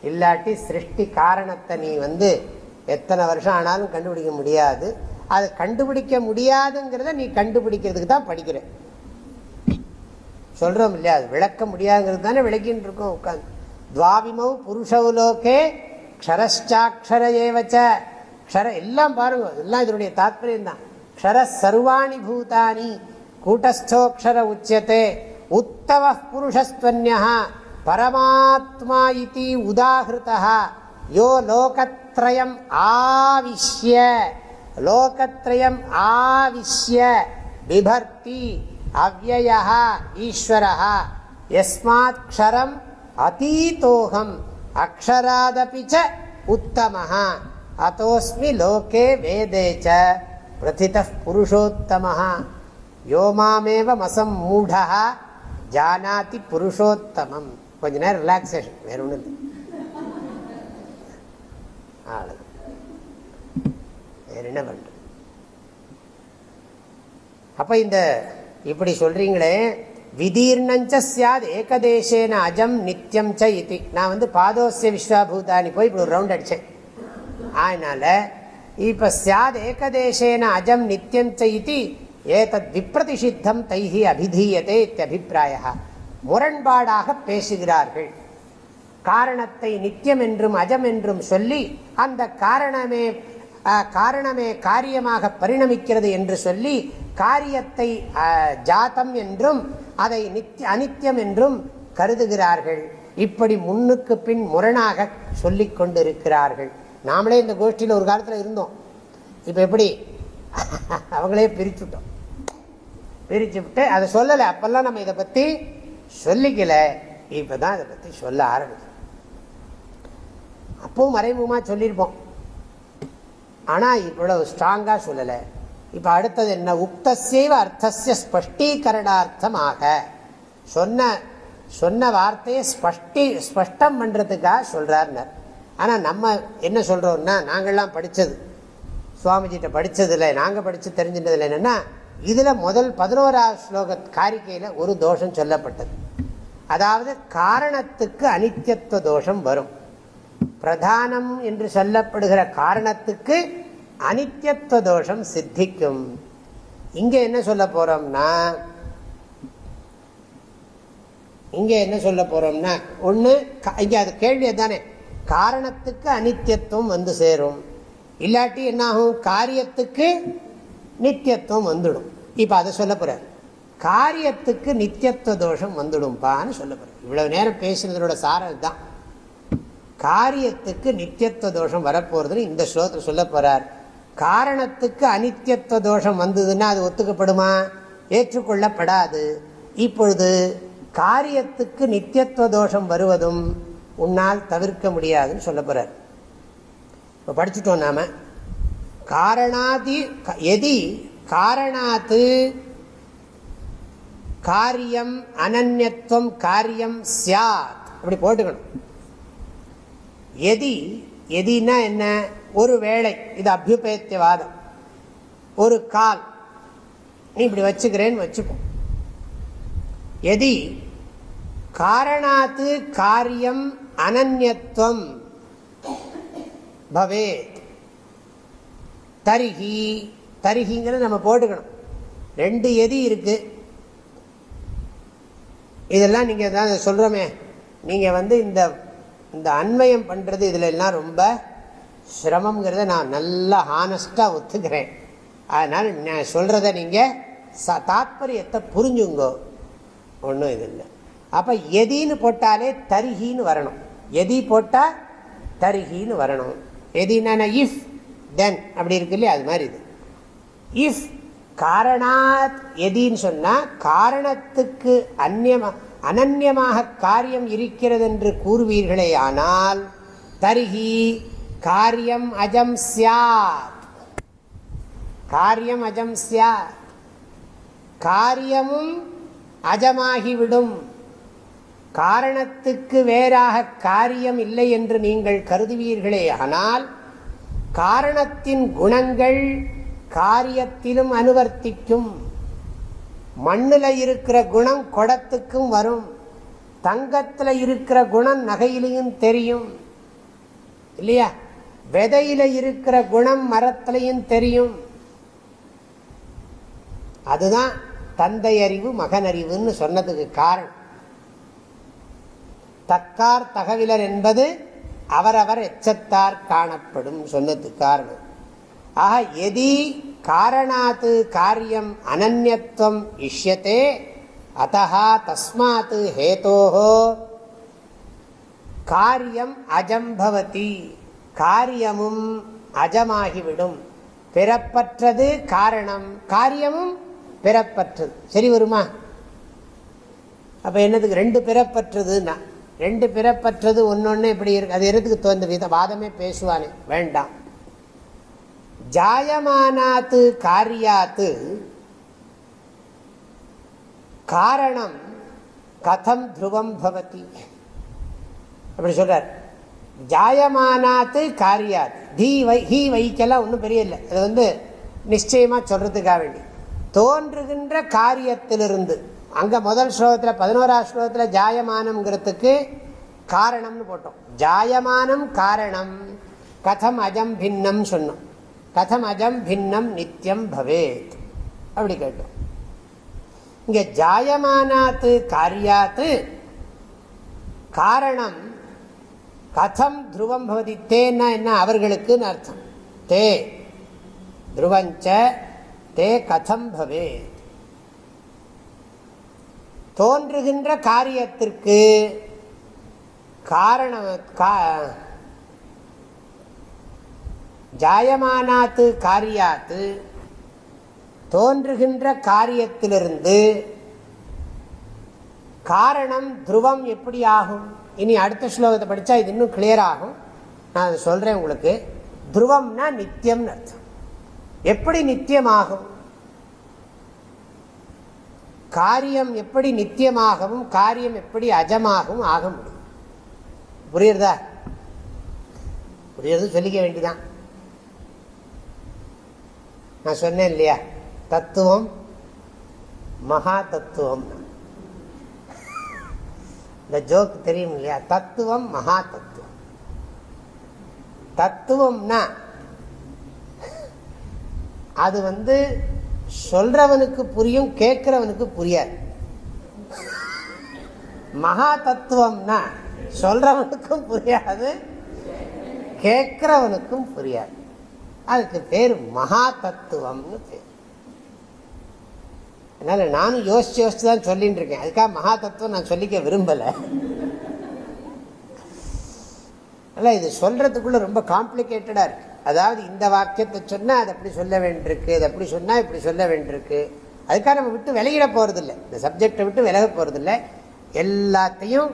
இல்லாட்டி சிருஷ்டி காரணத்தை நீ வந்து எத்தனை வருஷம் ஆனாலும் கண்டுபிடிக்க முடியாது. அதை கண்டுபிடிக்க முடியாதுங்கிறத நீ கண்டுபிடிக்கிறதுக்கு தான் படிக்கிற. சொல்றோம் இல்லையா? அது விளக்க முடியாதுங்கிறது தானே விளக்கின்னு இருக்கோம் உட்காந்து துவாவிமௌ புருஷவுலோகே க்ஷரஷ்டாட்சர ஏவச்ச க்ஷர எல்லாம் பாருங்க எல்லாம் இதனுடைய தாத்பரியம் தான் க்ஷர சர்வாணி பூதானி கூட்டஸ்தோக்ஷர உச்சியத்தை உத்தவ புருஷஸ்துவன்யா பரமாத்மா இது உதாகிருத்தா யோ லோகத்ரயம் ஆவிஷ்ய. லோகத்ரயம் ஆவிஷ்ய. பிபர்த்தி அவ்வய ஈஸ்வர எஸ்மாத் க்ஷரம் அதீதோகம் அக்ஷராதபி ச உத்தம அத்தோஸ்மி லோகே வேதே ச பிரதித புருஷோத்தம யோ மசம் மூடா ஜானாதி புருஷோத்தமம் கொஞ்ச நேரம் ரிலாக்ஸேஷன் வேற ஒன்று வேற என்ன பண்ற அப்ப இந்த இப்படி சொல்றீங்களே விதீர்ணஞ்ச சாத் ஏகதேசேன அஜம் நித்தியம் ச இது. நான் வந்து பாதோசிய விஸ்வாபூதானி போய் இப்படி ஒரு ரவுண்ட் அடித்தேன் அதனால் இப்போ சாத் ஏகதேசேன அஜம் நித்தியம் ச இது ஏதத் விப்ரதிஷித்தம் தைஹி அபிதீயதே இத்தியபிப்பிராய முரண்பாடாக பேசுகிறார்கள். காரணத்தை நித்தியம் என்றும் அஜம் என்றும் சொல்லி அந்த காரணமே காரணமே காரியமாக பரிணமிக்கிறது என்று சொல்லி காரியத்தை ஜாத்தம் என்றும் அதை நித்திய அனித்தியம் என்றும் கருதுகிறார்கள். இப்படி முன்னுக்கு பின் முரணாக சொல்லி கொண்டிருக்கிறார்கள். நாமளே இந்த கோஷ்டியில் ஒரு காலத்தில் இருந்தோம். இப்போ எப்படி? அவங்களே பிரிச்சுட்டோம். பிரித்து விட்டு அதை சொல்லலை. அப்போல்லாம் நம்ம இதை பற்றி சொல்லிக்கல. இப்பதான் இதை பற்றி சொல்ல ஆரம்பிச்சு. அப்பவும் மறைமுகமாக சொல்லியிருப்போம். ஆனால் இவ்வளவு ஸ்ட்ராங்காக சொல்லலை. இப்போ அடுத்தது என்ன? உக்தசைவ அர்த்தசிய ஸ்பஷ்டீகரணார்த்தமாக. சொன்ன சொன்ன வார்த்தையை ஸ்பஷ்டி ஸ்பஷ்டம் பண்ணுறதுக்காக சொல்கிறார்னர் ஆனால் நம்ம என்ன சொல்கிறோம்னா நாங்கள்லாம் படித்தது சுவாமிஜிட்ட படித்ததில்லை நாங்கள் படித்து தெரிஞ்சின்றதில்லை என்னென்னா இதில் முதல் பதினோராவது ஸ்லோக காரிக்கையில் ஒரு தோஷம் சொல்லப்பட்டது. அதாவது காரணத்துக்கு அனித்தியத்துவ தோஷம் வரும். பிரதானம் என்று சொல்லப்படுகிற காரணத்துக்கு அனித்யத்துவ தோஷம் சித்திக்கும். இங்க என்ன சொல்ல போறோம்னா இங்க என்ன சொல்ல போறோம்னா ஒண்ணு இங்க அது கேள்வி தானே காரணத்துக்கு அனித்தியத்துவம் வந்து சேரும். இல்லாட்டி என்ன ஆகும் காரியத்துக்கு நித்தியத்துவம் வந்துடும். இப்போ அதை சொல்ல போற. காரியத்துக்கு நித்தியத்துவ தோஷம் வந்துடும்பான்னு சொல்ல போறேன் இவ்வளவு நேரம் பேசினதோட சாரம் தான் காரியத்துக்கு நித்தியத்துவ தோஷம் வரப்போறதுன்னு இந்த ஸ்லோகத்தில் சொல்ல போறார். காரணத்துக்கு அனித்தியத்துவ தோஷம் வந்ததுன்னா அது ஒத்துக்கப்படுமா? ஏற்றுக்கொள்ளப்படாது. இப்பொழுது காரியத்துக்கு நித்தியத்துவ தோஷம் வருவதும் உன்னால் தவிர்க்க முடியாதுன்னு சொல்ல போறார். இப்போ படிச்சுட்டோம் நாம. காரணாதி எதி காரணாத்து காரியம் அனநியத்துவம் காரியம் சியாத் அப்படி போட்டுக்கணும். எதி எதினா என்ன? ஒரு வேளை இது அபியுபேத்தியவாதம். ஒரு கால். நீ இப்படி வச்சுக்கிறேன்னு வச்சுப்போம் எதி காரணாத்து காரியம் அனநியத்துவம் பவேத் தரிகி தரிகிங்கிறத நம்ம போட்டுக்கணும். ரெண்டு எதி இருக்கு. இதெல்லாம் நீங்கள் தான் சொல்கிறோமே நீங்கள் வந்து இந்த இந்த அன்வயம் பண்ணுறது இதில் எல்லாம் ரொம்ப சிரமங்கிறத நான் நல்லா ஹானஸ்டாக ஒத்துக்கிறேன். அதனால் நான் சொல்கிறத நீங்கள் ச தாத்பரியத்தை புரிஞ்சுங்கோ. ஒன்றும் இது இல்லை. அப்போ எதின்னு போட்டாலே தருகின்னு வரணும். எதி போட்டால் தருகின்னு வரணும். எதினா இஃப் தென் அப்படி இருக்கு இல்லையா? அது மாதிரி இது. இஃப் காரணாத் எதின்னு சொன்னால் காரணத்துக்கு அந்நியமாக அனன்யமாக காரியம் இருக்கிறது என்று கூறுவீர்களே ஆனால் தருகி காரியம் அஜம் சியாத் காரியம் அஜம் சியாத் காரியமும் அஜமாகிவிடும். காரணத்துக்கு வேறாக காரியம் இல்லை என்று நீங்கள் கருதுவீர்களே ஆனால் காரணத்தின் குணங்கள் காரியத்திலும் அனுவர்த்திக்கும். மண்ணில் இருக்கிற குணம் குடத்துக்கும் வரும். தங்கத்தில் இருக்கிற குணம் நகையிலையும் தெரியும். இல்லையா? விதையில இருக்கிற குணம் மரத்திலையும் தெரியும். அதுதான் தந்தை அறிவு மகன் அறிவுன்னு சொன்னதுக்கு காரணம். தக்கார் தகவலர் என்பது அவரவர் எச்சத்தார் காணப்படும் சொன்னதுக்கு காரணம். ஆக எதி காரணாத்து காரியம் அனநியத்துவம் இஷ்யத்தே அத்தா தஸ்மாத் ஹேதோஹோ. காரியம் அஜம்பவதி காரியமும் அஜமாகிவிடும். பிறப்பற்றது காரணம் காரியமும் பிறப்பற்றது. சரி வருமா? அப்ப என்னதுக்கு ரெண்டு பிறப்பற்றதுன்னா ரெண்டு பிறப்பற்றது ஒன்னொன்னு இப்படி இருக்கு? அது எதுக்கு தோன்ற வித வாதமே பேசுவானே. வேண்டாம். ஜாயமானாத்து காரியாத்து. காரணம் கதம் துருவம் பவதி. அப்படி சொல்றார். ஜாயமானாத்து காரியாத். தீ வை ஹீ வைக்கெல்லாம் ஒன்றும் பெரிய இல்லை. அது வந்து நிச்சயமா சொல்றதுக்காக வேண்டி. தோன்றுகின்ற காரியத்திலிருந்து. அங்க முதல் ஸ்லோகத்தில் பதினோராம் ஸ்லோகத்தில் ஜாயமானம்ங்கிறதுக்கு காரணம்னு போட்டோம். ஜாயமானம் காரணம். கதம் அஜம் பின்னம் சொன்னோம். கதம் அஜம் பின்னம் நித்தியம் பவேத் அப்படி கேட்டோம். இங்க ஜாயமானாத்து காரியாத்து காரணம் கதம் துருவம் பவதி தேன்னா என்ன அவர்களுக்குன்னு அர்த்தம். தே துருவஞ்ச தே கதம் பவே தோன்றுகின்ற காரியத்திற்கு காரணம் ஜாயமானாத்து காரியாத்து தோன்றுகின்ற காரியத்திலிருந்து காரணம் துருவம் எப்படி ஆகும் இனி அடுத்த ஸ்லோகத்தை படித்தா இது இன்னும் கிளியர் ஆகும். நான் அதை சொல்கிறேன் உங்களுக்கு. துருவம்னா நித்தியம்னு அர்த்தம். எப்படி நித்தியமாகும்? காரியம் எப்படி நித்தியமாகவும் காரியம் எப்படி அஜமாகவும் ஆக முடியும். புரியுறதா? புரியுறது சொல்லிக்க வேண்டிதான். நான் சொன்னேன் இல்லையா தத்துவம் மகா தத்துவம். இந்த ஜோக் தெரியும் இல்லையா தத்துவம் மகா தத்துவம். தத்துவம்னா அது வந்து சொல்றவனுக்கு புரியும் கேட்கிறவனுக்கு புரியாது. மகா தத்துவம்னா சொல்றவனுக்கும் புரியாது கேட்கிறவனுக்கும் புரியாது. அதுக்கு பேர் மகா தத்துவம்னு பேர். அதனால நானும் யோசிச்சு யோசிச்சு தான் சொல்லிட்டு இருக்கேன். அதுக்காக மகா தத்துவம் நான் சொல்லிக்க விரும்பலை. அல்ல இது சொல்றதுக்குள்ள ரொம்ப காம்ப்ளிகேட்டடா இருக்கு. அதாவது இந்த வாக்கியத்தை சொன்னால் அது அப்படி சொல்ல வேண்டியிருக்கு அது அப்படி சொன்னால் இப்படி சொல்ல வேண்டியிருக்கு. அதுக்காக நம்ம விட்டு விலகிட போகிறதில்ல இந்த சப்ஜெக்டை விட்டு விலக போகிறதில்ல எல்லாத்தையும்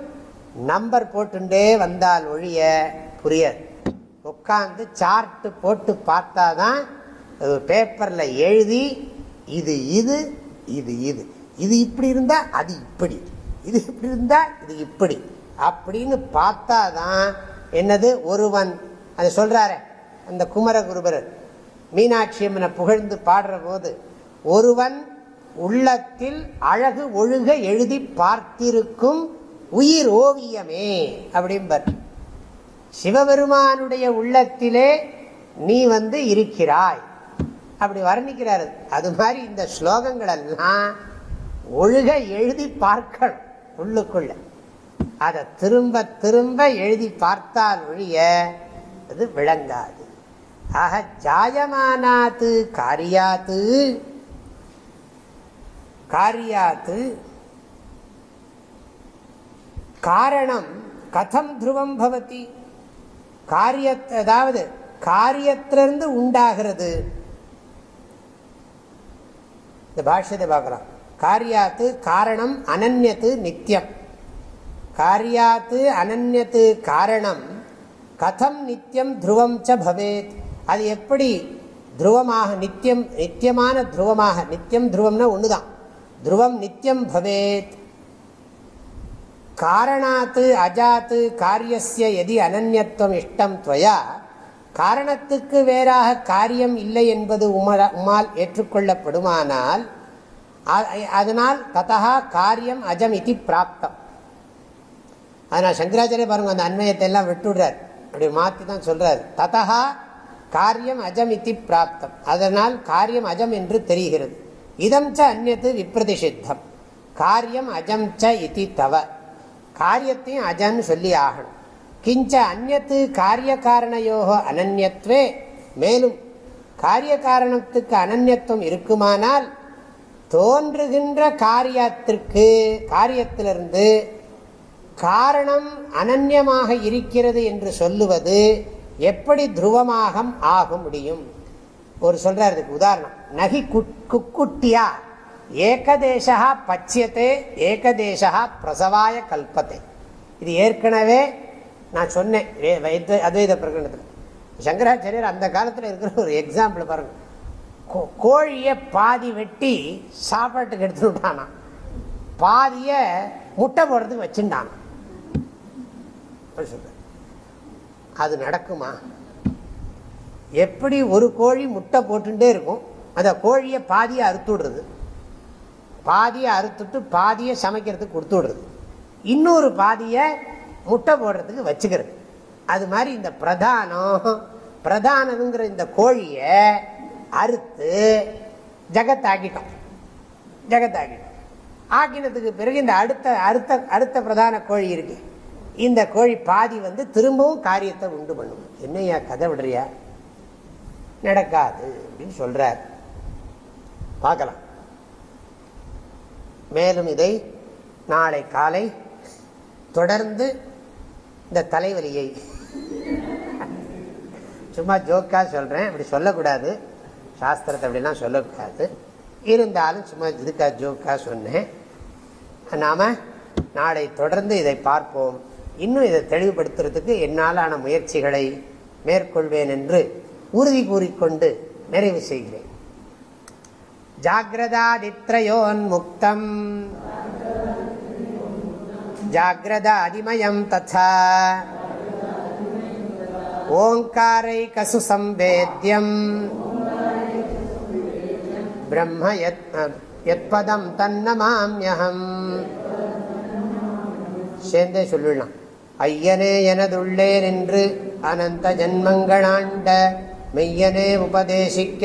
நம்பர் போட்டுண்டே வந்தால் ஒழிய புரியாது. உட்காந்து சார்ட்டு போட்டு பார்த்தாதான் பேப்பரில் எழுதி இது இது இது இது. இது இப்படி இருந்தால் அது இப்படி. இது இப்படி இருந்தால் இது இப்படி. அப்படின்னு பார்த்தாதான் என்னது? ஒருவன் அது சொல்றாரு அந்த குமரகுருபர் மீனாட்சி அம்மனை புகழ்ந்து பாடுற போது ஒருவன் உள்ளத்தில் அழகு ஒழுக எழுதி பார்த்திருக்கும் உயிர் ஓவியமே அப்படிம்பர். சிவபெருமானுடைய உள்ளத்திலே நீ வந்து இருக்கிறாய். அப்படி வர்ணிக்கிறாரு. அது மாதிரி இந்த ஸ்லோகங்கள் எல்லாம் ஒழுக எழுதி பார்க்கணும் உள்ளுக்குள்ள. அதை திரும்ப திரும்ப எழுதி பார்த்தால் ஒழிய அது விளங்காது. ஆக ஜாயமானாத்து காரியாத்து காரியாத்து காரணம் கதம் துருவம் பவதி. காரிய அதாவது காரியத்திலிருந்து உண்டாகிறது. இந்த பாஷ்யத்தை பார்க்கலாம். காரியாத்து காரணம் அனன்யத்து நித்தியம் காரியாத்து அனன்யத்து காரணம் கதம் நித்தியம் துருவம் ச பவேத். அது எப்படி துருவமாக நித்தியம் நித்தியமான துருவமாக நித்தியம் துருவம்னா ஒன்று தான் துருவம் நித்தியம் பவேத். காரணாத்து அஜாத்து காரியசிய எதி அனன்யத்துவம் இஷ்டம் துவயா காரணத்துக்கு வேறாக காரியம் இல்லை என்பது உமால் ஏற்றுக்கொள்ளப்படுமானால் அதனால் ததா காரியம் அஜம் இது பிராப்தம். அதனால் சங்கராச்சாரிய பாருங்க அந்த அண்மையத்தை எல்லாம் விட்டுடுறார். அப்படி மாற்றி தான் சொல்றார். ததா காரியம் அஜம் இது பிராப்தம். அதனால் காரியம் அஜம் என்று தெரிகிறது. இதம் ச அந்நத்து விப்ரதிஷித்தம். காரியம் அஜம் ச இத்தி தவ. காரியத்தையும் அஜன்னு சொல்லி ஆகணும். கிஞ்ச அந்நத்து காரிய காரணயோகோ அனன்யத்வே. மேலும் காரிய காரணத்துக்கு அனன்யத்துவம் இருக்குமானால் தோன்றுகின்ற காரியத்திற்கு காரியத்திலிருந்து காரணம் அனன்யமாக இருக்கிறது என்று சொல்லுவது எப்படி துருவமாக ஆக முடியும்? ஒரு சொல்றார் இதுக்கு உதாரணம். நகி குக்குட்டியா ஏகதேசா பச்சியத்தே ஏகதேசா பிரசவாய கல்பத்தை இது ஏற்கனவே நான் சொன்னேன் அத்வைத பிரகடனத்தில். சங்கராச்சாரியர் அந்த காலத்தில் இருக்கிற ஒரு எக்ஸாம்பிள் பாருங்க. கோழியை பாதி வெட்டி சாப்பாட்டுக்கு எடுத்துட்டானா பாதியை முட்டை போடுறதுக்கு வச்சுட்டான்? அது நடக்குமா? எப்படி ஒரு கோழி முட்டை போட்டுட்டே இருக்கும் அந்த கோழியை பாதியை அறுத்து விடுறது? பாதியை அறுத்துட்டு பாதியை சமைக்கிறதுக்கு கொடுத்து விடுறது. இன்னொரு பாதியை முட்டை போடுறதுக்கு வச்சுக்கிறது. அது மாதிரி இந்த பிரதானம் பிரதானங்கிற இந்த கோழியை அறுத்து ஜகத்தாக்கிட்டோம். ஜகத்தாக்கிட்டோம். ஆக்கினதுக்கு பிறகு இந்த அடுத்த அடுத்த அடுத்த பிரதான கோழி இருக்கு. இந்த கோழி பாதி வந்து திரும்பவும் காரியத்தை உண்டு பண்ணும். என்னையா கதை விடுறியா? நடக்காது அப்படின்னு சொல்றார். பார்க்கலாம். மேலும் இதை நாளை காலை தொடர்ந்து இந்த தலைவலியை. சும்மா ஜோக்காக சொல்கிறேன் அப்படி சொல்லக்கூடாது. சாஸ்திரத்தை அப்படிலாம் சொல்லக்கூடாது. இருந்தாலும் சும்மா இதுக்காக ஜோக்கா சொன்னேன். நாம் நாளை தொடர்ந்து இதை பார்ப்போம். இன்னும் இதை தெளிவுபடுத்துறதுக்கு என்னாலான முயற்சிகளை மேற்கொள்வேன் என்று உறுதி கூறிக்கொண்டு நிறைவு செய்கிறேன். ஜாகிரதாதித்ரயோன்முக்தம் ஜாகிரதாதிமயம் ததா ஓங்காரை கசு சம்பேத்தியம் பிரம்ம எத்பதம் தன்னமாமியகம் சேர்ந்தே சொல்லிடலாம். ஐயனே எனதுள்ளே நின்று அனந்த ஜன்மங்களாண்ட மெய்யனே உபதேசிக்க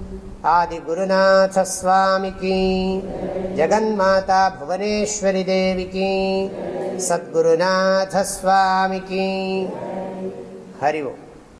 आदिगुरुनाथस्वामिकी जगन्माता भुवनेश्वरी देविकी सद्गुरुनाथस्वामिकी हरि ओम्